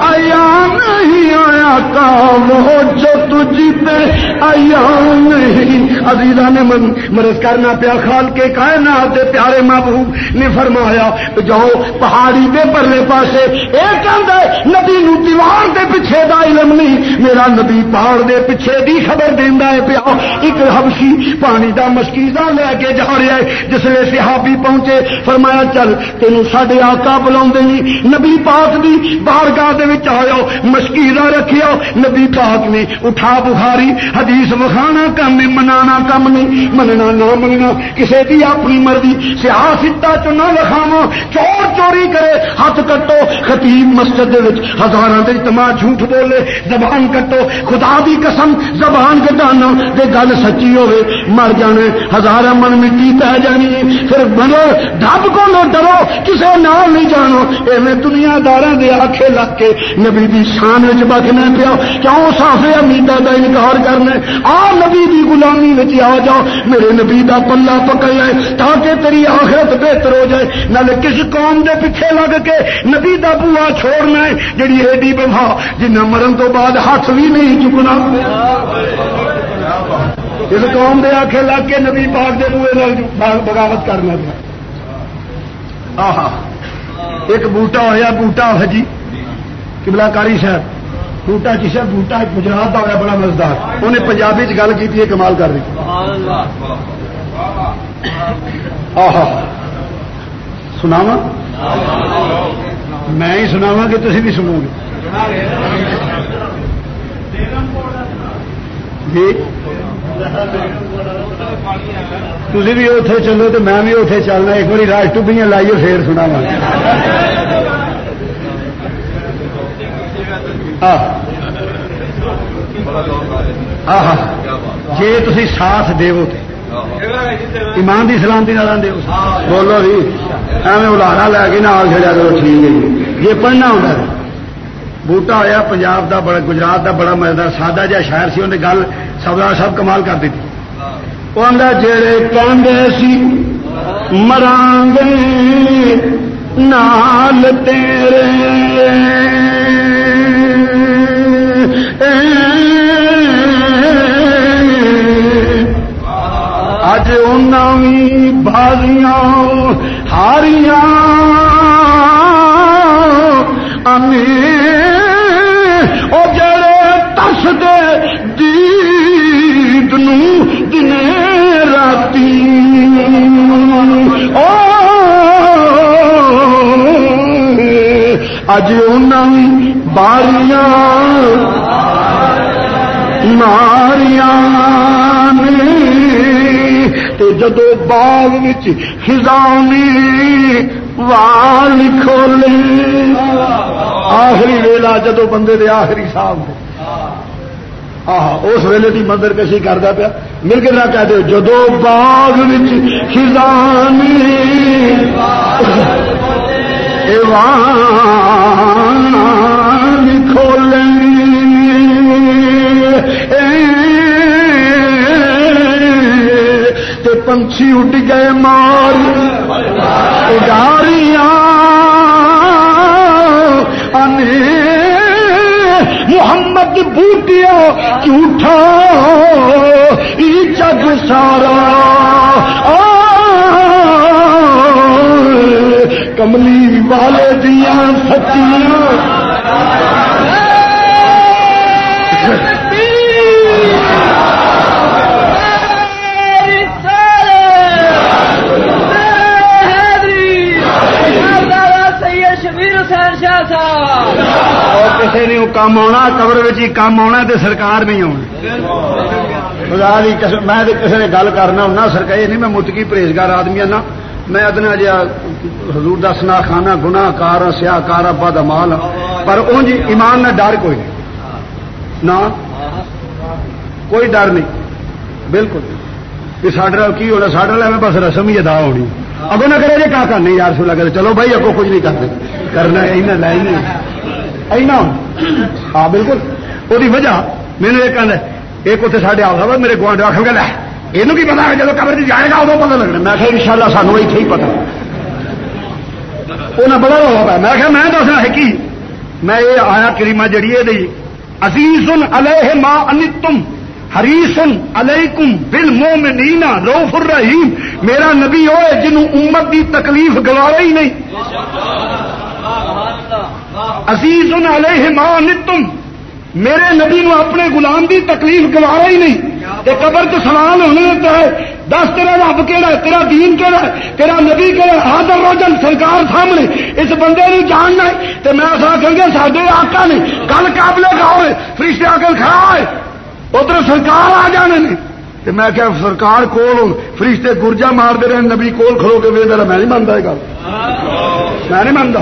آیا نہیں آیا کا وہ جو تجھ پہ آیا نہیں. عزیزہ نے من مرض کرنا پیا، خال کے کائنات دے پیارے محبوب نے فرمایا، جاؤ پہاڑی دے پرلے پاسے ایک کہندا نبی نو دیوار دے پیچھے دا علم نہیں. میرا نبی پہاڑ دے پیچھے دی خبر دیندا ہے پیا. ایک حبشی پانی دا مشکیزہ لے کے جا رہا ہے، جس لے صحابی پہنچے، فرمایا، چل، تینوں ساڈے آقا بلاوندے نبی پاک دی بارگاہ دے وچ آیا مشکیزہ رکھیا نبی پاک نے اٹھا بخاری، حدیث وکھانا کم نہیں منانا کم نہیں، مننا نہ مننا کسی کی اپنی مرضی سیاستا چ نہ لکھاوا چور چوری کرے، ہاتھ کٹو، خطیب مسجد ہزار اجتماع جھوٹ بولے، زبان کٹو، خدا دی قسم، زبان کٹانا دے گل سچی ہوے مر جانے ہزار من مٹی پہ جانی پھر بنو ڈب کو نہ ڈرو، کسے نال نہیں جانو ایویں دنیا دار دے آخے لگ کے نبی دی شان بکنا پیا، کیوں سافے امیدا کا انکار کرنا آ نبی دی غلامی آ جاؤ۔ میرے نبی دا پلا پکڑ لے تاکہ تیری آخرت بہتر ہو جائے۔ نہ کس قوم دے پیچھے لگ کے نبی دا بوا چھوڑنا ہے؟ جڑی ایڈی بفا جنہ مرن تو بعد ہاتھ بھی نہیں چکنا۔ اس قوم دے آخے لگ کے نبی پاک دے بوے بغاوت کرنا پیا۔ آہا۔ ایک بوٹا ہوا بوٹا حجی کبلا کاری صاحب۔ بوٹا چیشا بوٹا گجرات کا ہوا بڑا مزدار، انہیں پنجابی گل کی کمال کر رہی۔ سناوا میں ہی سناوا کہ تھی بھی سنو گے۔ جی؟ تھی بھی اتے چلو تو میں بھی اتے چلنا، ایک بار راج ٹوبیاں لائیے پھر سناوا جی تھی ساتھ دو ایمان کی سلامتی نہ بولو جی ایویں ادارا لے کے نال چڑیا کرو، ٹھیک ہے جی۔ جی پڑھنا ہوتا بوٹا ہوا پنجاب کا بڑا، گجرات کا بڑا مزدار سادہ جہا شہر سی انہیں گل سب سب کمال کر دیتی۔ وہ آدھا جڑے کہ سی مران گے نال تیرے۔ اج بھی بازیاں، ہاریاں۔ او جڑے تس دے دید دن راتی۔ او، اج باریاں، ماریاں تو جدو باغ خزانی وال کھولے۔ آخری ویلا جدو بندے دے آخری سال اس ویلے کی مدر کسی کرتا پیا۔ مل کے نہ کہہ دو جدو باغ خزانی پنچھی اڈ گئے مار۔ اڈاریاں محمد بوٹیا جھوٹا جگ سارا۔ کملی والے دیا سچیاں۔ کسی نے کام آنا، قبر کام آنا تو سرکار نہیں آنا۔ میں کسی نے گل کرنا ہونا، سرکار نہیں، میں متکی پرہیزگار آدمی ہوں میں ادنا جہا حضور دا سنا خانہ گنا کار سیاہ کار ابا دمال ہاں۔ پر انج ایمان نہ ڈر کوئی نہیں۔ نہ کوئی ڈر نہیں۔ بالکل۔ کہ سڈا کی ہونا؟ سڈا لے بس رسم ہی ادا ہونی۔ اگو نہ کرے جی کا کرنے یار، سو لگے چلو بھائی اگو کچھ نہیں کرتے کرنا اینا لے ہاں بالکل۔ وہ وجہ میرے ایک ایک اتنے سارے آ میرے گوانڈ آخر گا یہ کی پتا جب قبر جائے گا ادو پتا لگنا میں کہ ان شاء اللہ سانو اتنے ہی پتا انہیں بڑا رولا پایا میں کہ میں دسنا ہے کی میں یہ آیا کریما جڑی ہے عزیز علیہ ما انتم حریسن علیکم بل مومنینا روف الرحیم میرا نبی ہوئے جنہوں امت دی تکلیف گوارا ہی نہیں عزیز علیہ ما انتم میرے نبی نو اپنے غلام دی تکلیف گوارا ہی نہیں۔ تے قبر تو سوال ہونے دیتا ہے، دس تیرا رب کہڑا ہے، تیرا دین کہڑا ہے، تیرا نبی کہڑا حاضر روزن سرکار سامنے۔ اس بندے نو جاننا ہے، تے میں ایسا کہ گے سارے آقا نے کل قابل گاؤ فرشتے آ کر کھڑا ہے ادھر سرکار آ جانے نے۔ تے میں کہ سرکار کول فرشتے گرجا مار دے رہے نبی کول کھلو کے وے میں نہیں مانتا گل۔ میں نہیں مانتا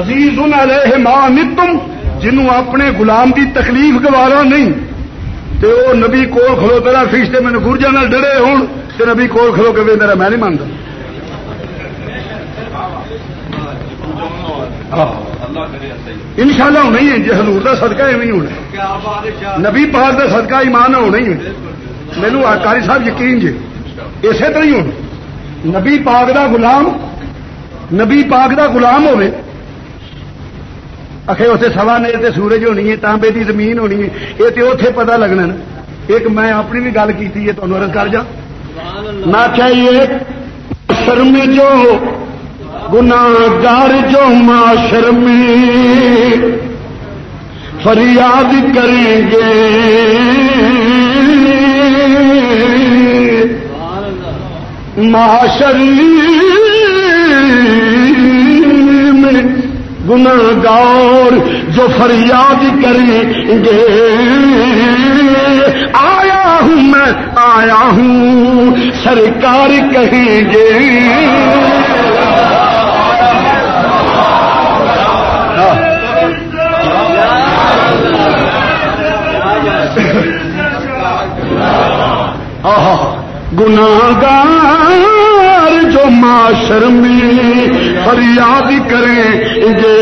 عزیز علیہ ما نتم جنوں اپنے غلام دی تکلیف گوارا نہیں۔ تے او نبی کول کھلو، تیرا فرشتے میں گرجا نال ڈرے ہون، تے نبی کول کھلو کے میرا میں نہیں مانتا ان شاء اللہ ہونا ہی ہے جی ہزور کا سدکا ایویں ہونا نبی پاک کا سدکا ایمان ہونا ہی ہے۔ میرے کاری صاحب یقین جی اسی طرح ہی ہونا۔ نبی پاک دا غلام، نبی پاک دا غلام ہوئے آخر اتنے سوا نیل تے سورج ہونی ہے تانبے دی زمین ہونی ہے۔ یہ تو اتے پتا لگنا ایک میں اپنی بھی گل کی تمہیں عرض کر جا۔ نہ چاہیے شرم جو گناگار جو معاشر میں فریاد کریں گے۔ معاشری گناگار جو فریاد کریں گے۔ آیا ہوں میں آیا ہوں سرکار کہیں گے۔ گناگار جو معاشر میں فریاد کریں گے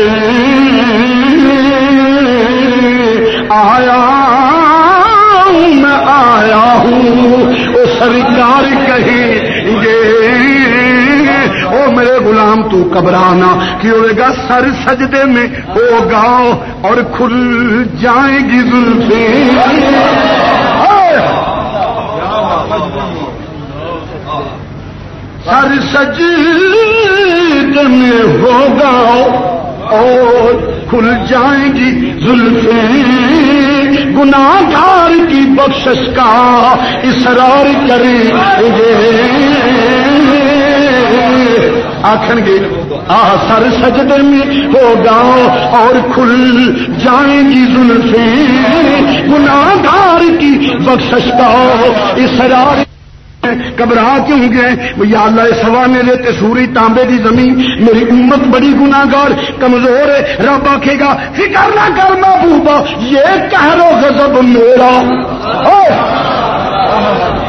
آیا میں آیا ہوں، وہ سرکار کہیں گے او میرے غلام تو کبرانا کی ہوئے گا سر سجدے میں؟ ہوگا اور کھل جائیں گی زلفیں۔ سر سج میں ہوگا اور کھل جائیں گی زلفیں۔ گناگار کی بخشش کا اصرار کریں۔ گے آخر گے آ سر سجدے میں ہوگا اور کھل جائیں گی زلفیں۔ گناہگار کی بخشش کا اسرار گھبرا کیوں گئے؟ یا اللہ سوا میرے سوری تانبے دی زمین، میری امت بڑی گناگار کمزور ہے، رب آخے گا، فکر نہ کر محبوبہ، یہ کہرو غضب میرا۔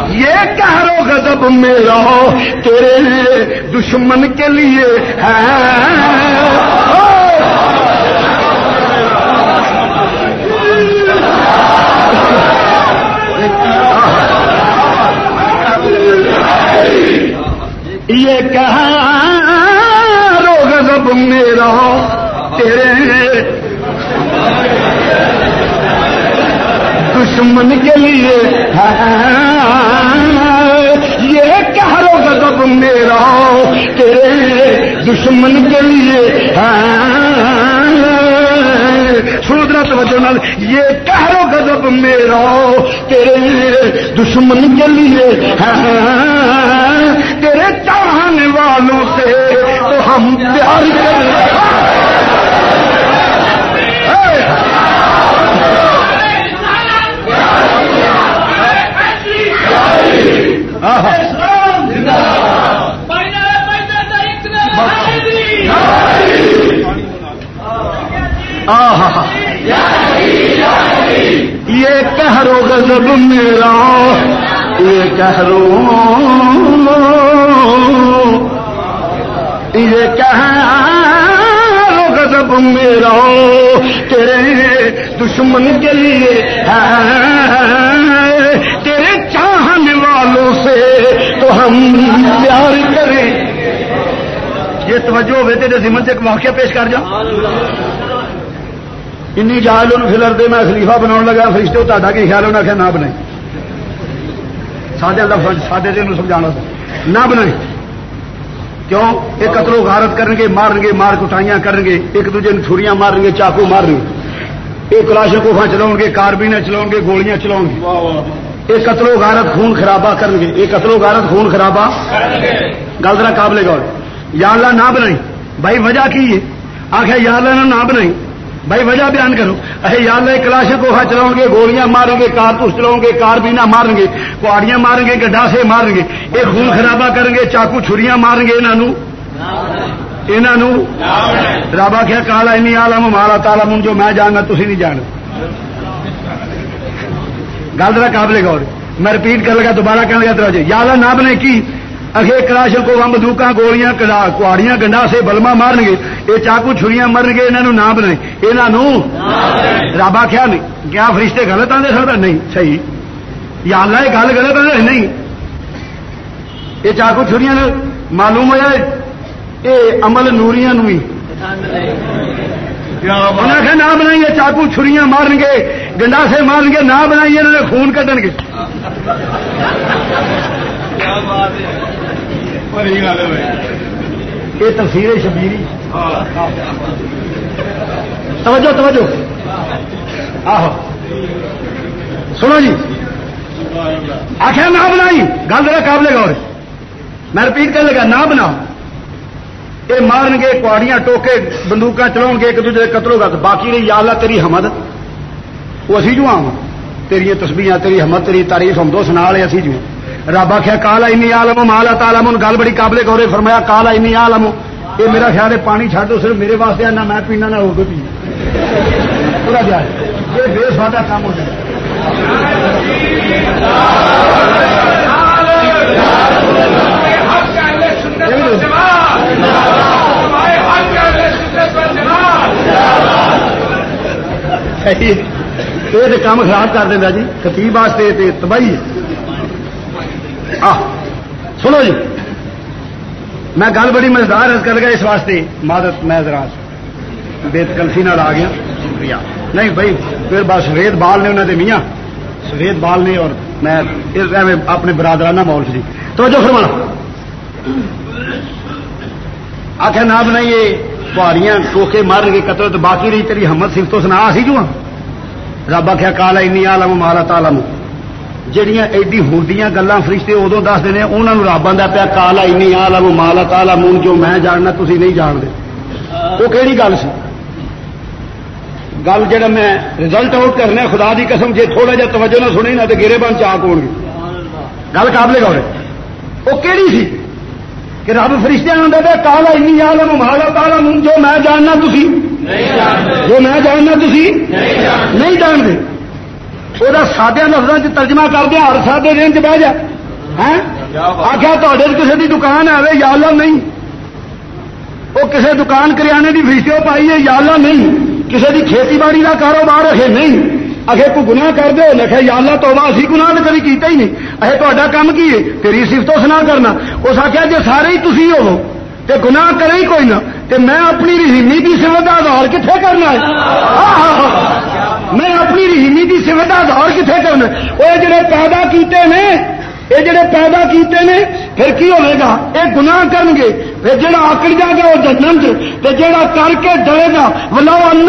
یہ کہرو غضب میرا، تیرے دشمن کے لیے ہے۔ یہ رو غضب میرا تیرے دشمن کے لیے یہ رو غضب میرا تیرے دشمن کے لیے سودرا توجہ نال، یہ کہرو غضب میرا تیرے دشمن کے لیے تیرے چاہنے والوں سے تو ہم پیار یہ کہرو غضب میرا یہ کہرو یہ کہرو غضب میرا تیرے دشمن کے لیے ہے۔ تیرے چاہنے والوں سے تو ہم پیار کریں۔ یہ توجہ ہوئے تیرے ذمن سے ایک واقعہ پیش کر جاؤ این جہاز فلر دے میں خلیفہ بنا لگا، فرشتے تا کی خیال ہونا کہ نہ بنائے سادے لفظ سادے دن سمجھا نہ بنائے کیوں؟ یہ قتل و غارت کریں گے مارن گے مار کٹائیاں کریں گے ایک دوجے نے چھریاں مارن گے چاقو مارن گے یہ کلاشن کوفا چلاؤ گے کاربین چلاؤ گے گولیاں چلاؤ گے۔ یہ قتل و غارت خون خرابہ کریں گے یہ قتل و غارت خون خرابہ گل ذرا قابل گور یا اللہ نہ بنائی۔ بھائی وجہ کی ہے؟ آخر یا اللہ نہ بنائی۔ بھائی وجہ بیان کرو۔ اے یا اللہ کلاش کو چلاؤ گے، گولیاں ماریں گے، کارتوس چلاؤ گے کاربینا ماریں گے کہاڑیاں ماریں گے گڈاسے ماریں گے یہ خون خرابہ کریں گے، چاقو چھریاں ماریں گے انہوں رابا کیا کالا این آلم مالا تالا من جو میں جانا تھی نہیں جان گل ذرا قابل گور میں رپیٹ کر لگا، دوبارہ کہنے لگا تو یا نہ بنے کی؟ اگے کلاش کو بندوق گولیاں کہاڑیاں گنڈا سے بلما مارن گے یہ چاقو چھریاں مرن گے انہوں نہ بنائے یہ رب آخیا نہیں، کیا فرشتے غلط آتے سر نہیں، صحیح۔ یا اللہ، یہ گل غلط آدھے نہیں۔ یہ چاقو چھریاں معلوم ہوا یہ عمل نوریاں نو نہ بنائیے، چاقو چھریاں مارن گے گنڈا سے مارن گے نہ بنائیے انہوں نے خون کٹن گے یہ تفصیل شبیری۔ توجہ توجہ۔ آہو۔ سنو جی۔ آخر نہ بنائی، گل ذرا قابل گور میں رپیٹ کر لگا، نہ بنا یہ مارن گے، کواڑیاں ٹوکے بندوق چلاؤ گے، ایک دوسرے قتلو گا باقی رہی، یا اللہ تیری حمد۔ وہ اسی جو آ تیری تسبیاں تیری حمد، تیری تاریف ہم دو سنا لے اسی جو رب آخیا کالا این آلم مالا تالم گل بڑی قابل گورے فرمایا کالا این آلم یہ میرا خیال ہے پانی چھڈ دو صرف میرے واسطے نہ میں پینا نہ ہوگا پی. پورا جائے یہ بے ساڈا کام ہو جائے. یہ کام خراب کر دینا جی. خطیب واسطے تباہی سنو جی۔ میں گل بڑی مزدار کر گیا اس واسطے۔ مادت میں ذرا بے تکلفی آ گیا۔ شکریہ۔ نہیں بھائی، پھر بس سفید بال نے انہوں نے میاں۔ سفید بال نے اور میں اپنے برادرانہ ماحول سی جی۔ تو جو فرما آخر نہ بنائیے پہاڑیاں ٹوکے مارن گے قتل تو باقی رہی تیری ہمت صرف تو سنا سی جو رب آخیا کالا این آلم مالا تالم جہیا ایڈی ہونڈیاں گلان فرشتے ادو دستے ہیں انہوں نے رب آتا پیا کالا این آ لو مالا کالا مون جو میں جاننا تھی نہیں جانتے۔ وہ کہڑی گل سی؟ گل جہاں میں رزلٹ آؤٹ کرنا خدا دی قسم جی تھوڑا جا توجہ نہ سنی نہ تو گیرے بن چاک ہو گل قابل گا وہ کہڑی سی کہ رب فرشتے آدھے پہ کالا این آ لو مالا کالا مون جو میں جاننا تھی جو میں جاننا تھی نہیں جانتے۔ وہ سادیا لفظوں ترجمہ کر دیا ہر سادے دن چ بہ جا آخیا تے کسی کی دکان آئے یا اللہ نہیں وہ کسی دکان کریانے کی فیسو پائی ہے یا اللہ نہیں کسی کی کھیتی باڑی کا کاروبار رکھے نہیں اگے کو گنا کر دو لکھے یا اللہ تو اسی گنا تو کبھی کیتا ہی نہیں اے تا کام کی ہے تیری صرف سنا کرنا اس آخیا جی سارے ہی تھی ہو تے گناہ کرے ہی کوئی نہ تے میں اپنی رحیمی کی سمت آدھار کتنے کرنا ہے میں اپنی رحیمی کی سمت دور کتنے کرنا وہ جڑے پیدا کیتے ہیں یہ جڑے پیدا کیتے ہیں پھر کی ہوئے گا؟ یہ گناہ کریں گے۔ پھر جڑا آکڑ جائے گا، وہ جنم سے جڑا کر کے ڈرے گا، ولو ان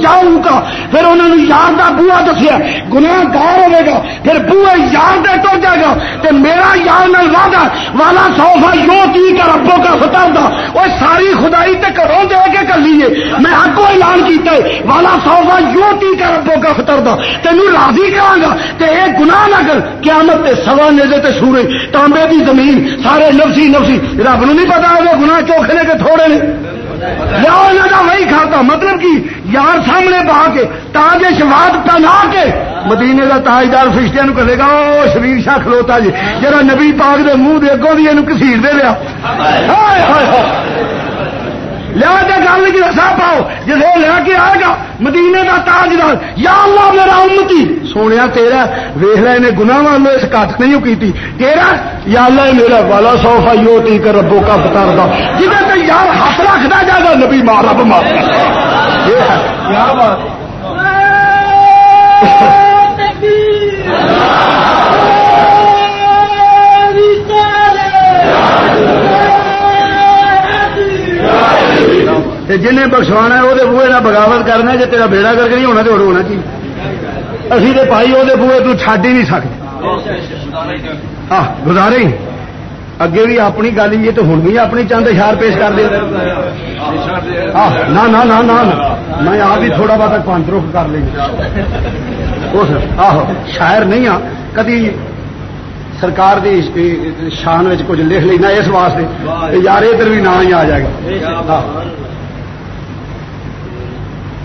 جاؤں گا۔ پھر انہوں نے یار کا بوا دسیا گناہ گار ہوے گا۔ پھر بوے یار دے تو جائے گا۔ تو میرا یار میں وعدہ والا سوفا یو کی کر ربوں کا فتر دا۔ وہ ساری خدائی تے کرو دے کے کر لیے میں حق کو اعلان کیتا ہے، والا سوفا یو کی کر ربوں کا فتر دا۔ تینوں راضی کراں گا۔ تے اے گناہ نہ کر قیامت تے سوا نیزے تے سورج، تانبے دی زمین، سارے نفسی نفسی، رب نو نہیں پتا وہ گنا چوکھنے کے تھوڑے نے۔ یا انہوں کا وہی کھاتا مطلب کہ یار سامنے پا کے، تاج شواد پہنا کے، مدینے کا تاجدار فرشتیا کرے گا وہ شریر شاہ کھلوتا جی جرا نبی پاک دے منہ دے اگوں بھی یہ کسیٹ دے لیا لیا کے گل کی رسا پاؤ۔ جس وہ لے کے آئے گا مدینے کا تاجدار، یا اللہ میرا امتی۔ سونے تیرا ویخ لے نے گنا والو اس کٹ نہیں کی تیرا، یا اللہ میرا والا سوفا یو تی کر ربو کا بتا دا۔ جنہیں تو یار ہاتھ رکھنا جائے گا، نبی مار رب یہ ہے۔ کیا بات۔ جنہیں بخشوانا ہے وہ بوے نہ بغاوت کرنا جی تیرا بیڑا کر کے نہیں ہونا تو ہونا چاہیے۔ اسی تو پائی وہ بوے تو چڈ ہی نہیں سکتے۔ ہاں گزارے اگے بھی اپنی گل ہی تو ہوں بھی اپنی چند اشار پیش کر دے نہ میں آپ ہی تھوڑا بہت پانچ رخ کر لیں آہو، شاعر نہیں ہاں۔ کدی سرکار دی شان کچھ لکھ لینا اس واسطے۔ یار، ادھر بھی نہ ہی آ جائے گا۔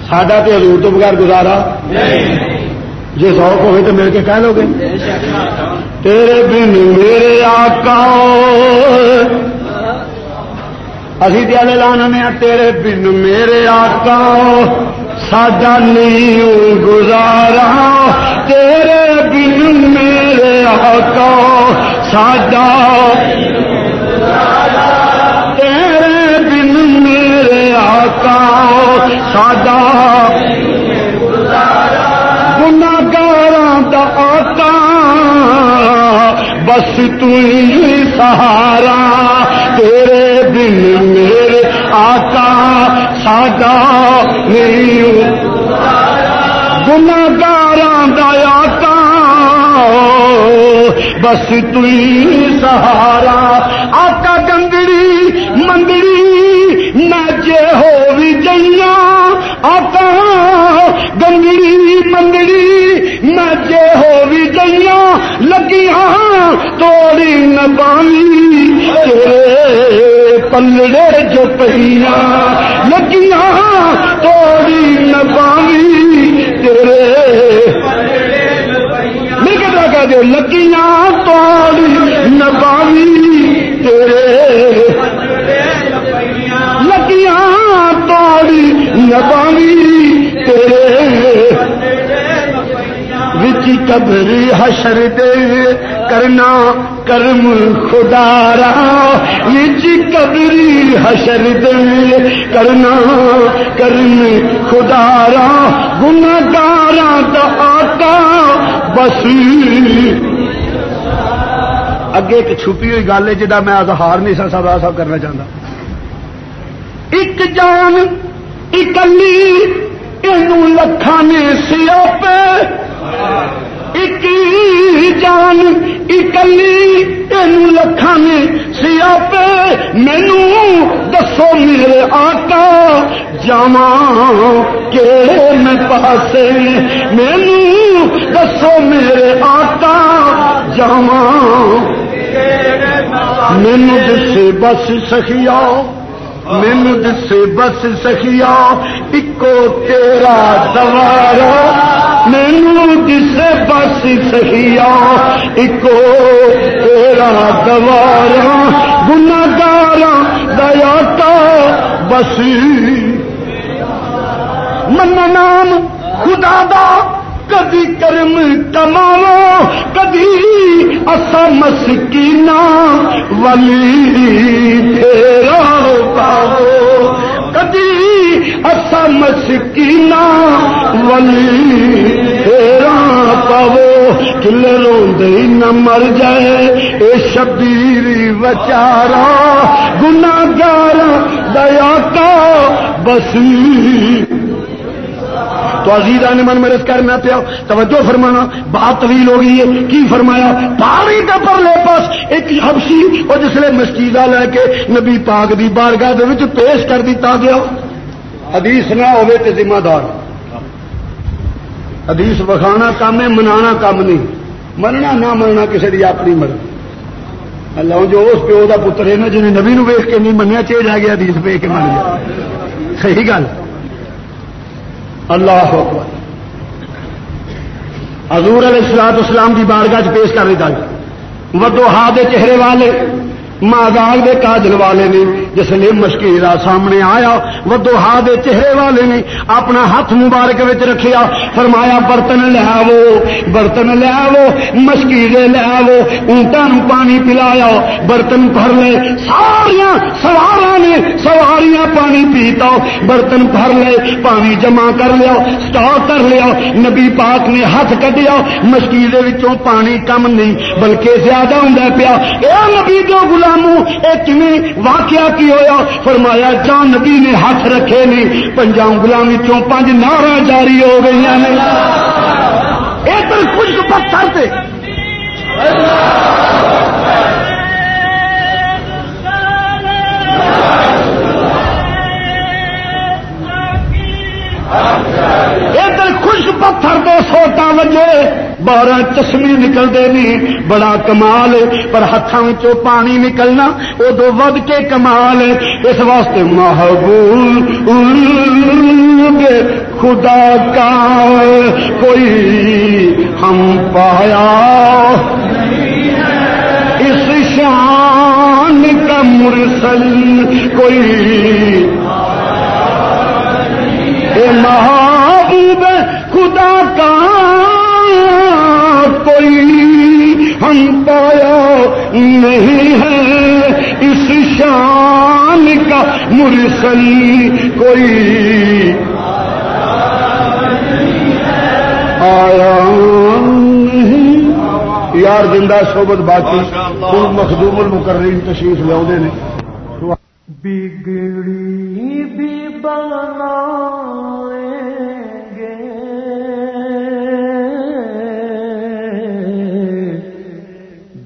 ساڈا تو حضور تو بغیر گزارا؟ جی سوک ہوئے تو مل کے کہہ لو گے۔ تیرے بن میرے آقا۔ اسی دیا لانے تیرے بن میرے آقا۔ ساڈا نہیں گزارا۔ تیرے بن میرے آقا۔ ساڈا تیرے بن میرے آقا۔ ساڈا گناگار آقا بس تھی سہارا تیرے بن میرے آقا ساڈا نہیں گناگار آقا بس تھی سہارا۔ آقا گندڑی مندڑی ناچے ہو بھی جائیا آقا گندڑی مندڑی ناچے ہو بھی جائیا لگیاں، توڑی نبانی تیرے پلڑے جو پہیا لگیاں، توڑی نبانی تیرے کہہ دو لگیاں، توڑی نبانی تیرے توڑی نبانی تیرے وچ قبر حشر دے کرنا کرم خدا را وچ قبر حشر دے کرنا کرم خدا را گناہگاراں دا بس اگے ایک چھپی ہوئی گل ہے جہاں میں اظہار نہیں سر صاحب کرنا چاہتا ایک جان اکلی یہ نے سیاپے ایک جان اکلی تین لکھان سیاپے مینو دسو میرے آقا جاوا کہ میں پاسے، مینو دسو میرے آقا جاوا مینو دسے بس سخیا مینو دسے بس سخیا اکو تیرا دوارا مینو دسے بس سخیا اکو تیرا دوارا گناگار دیا کا بس من نام خدا دا۔ کدی کرم کماو کدی اصا مسکینا ولی تیرا پاو کدی اصا مسکینا ولی تیرا پاو کل روندے نہ مر جائے اے شبیر وچارا۔ گناگار دیا کا بسی تو عزیزہ نے من مرض کرنا پیا توجہ فرمانا، بات طویل ہو گئی ہے۔ کی فرمایا؟ پانی کے پرلے پاس ایک حبشی وہ جس نے مسجدہ لے کے نبی پاک دی بارگاہ دے وچ پیش کر دیتا گیا۔ حدیث نہ ہوئے تے ذمہ دار۔ حدیث وکھانا کام ہے، منانا کام نہیں۔ مننا نہ مننا کسی کی اپنی مرض اللہ جو اس پیو کا پتر ہے نا جنہیں نبی نو ویخ کے نہیں منیا چاہیے جا گیا حدیث ویخ کے من گیا۔ صحیح گل۔ اللہ اکبر۔ حضور علیہ السلاط اسلام کی بارگاہ پیش کر دیتا ودو ہا دے چہرے والے ماغال دے کاجل والے نے جس نے مشکل سامنے آیا ودو دے چہرے والے نے اپنا ہاتھ مبارک وچ رکھیا، فرمایا، برتن لے برتن لے آو مشکل لے آو اونٹا پانی پلایا، برتن بھر لے ساریا سوارا نے سواریاں پانی پیتا، برتن بھر لے، پانی جمع کر لیا، سٹاک کر لیا، نبی پاک نے ہاتھ کٹیا مشکل پانی کم نہیں بلکہ زیادہ ہوں پیا، اے نبی جو گلا واقعہ کی ہویا؟ فرمایا جان نبی نے ہاتھ رکھے نہیں پنجا گلام پانچ نارا جاری ہو گئی ایک خوش پتھر سے ادھر خوش پتھر دو سوٹا وجے۔ بارہ چشمی نکلتے نہیں بڑا کمال پر ہاتھوں پانی نکلنا ادو ود کے کمال اس واسطے محبوب خدا کا کوئی ہم پایا اس شان کا مرسل کوئی محبوب خدا کا کوئی ہم پایا نہیں ہے اس شان کا مرسل کوئی آیا نہیں۔ یار زندہ صحبت باقی۔ مخدوم المکرین تشریف لیا بگڑی بھی بنا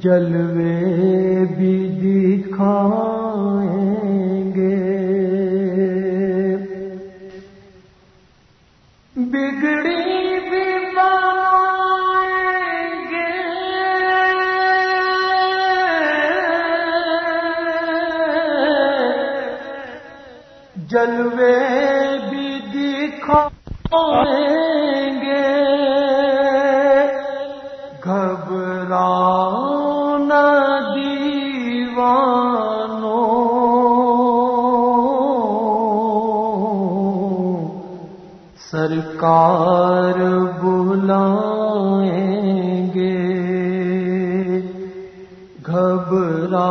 جلوے سرکار بلائیں گے گھبرا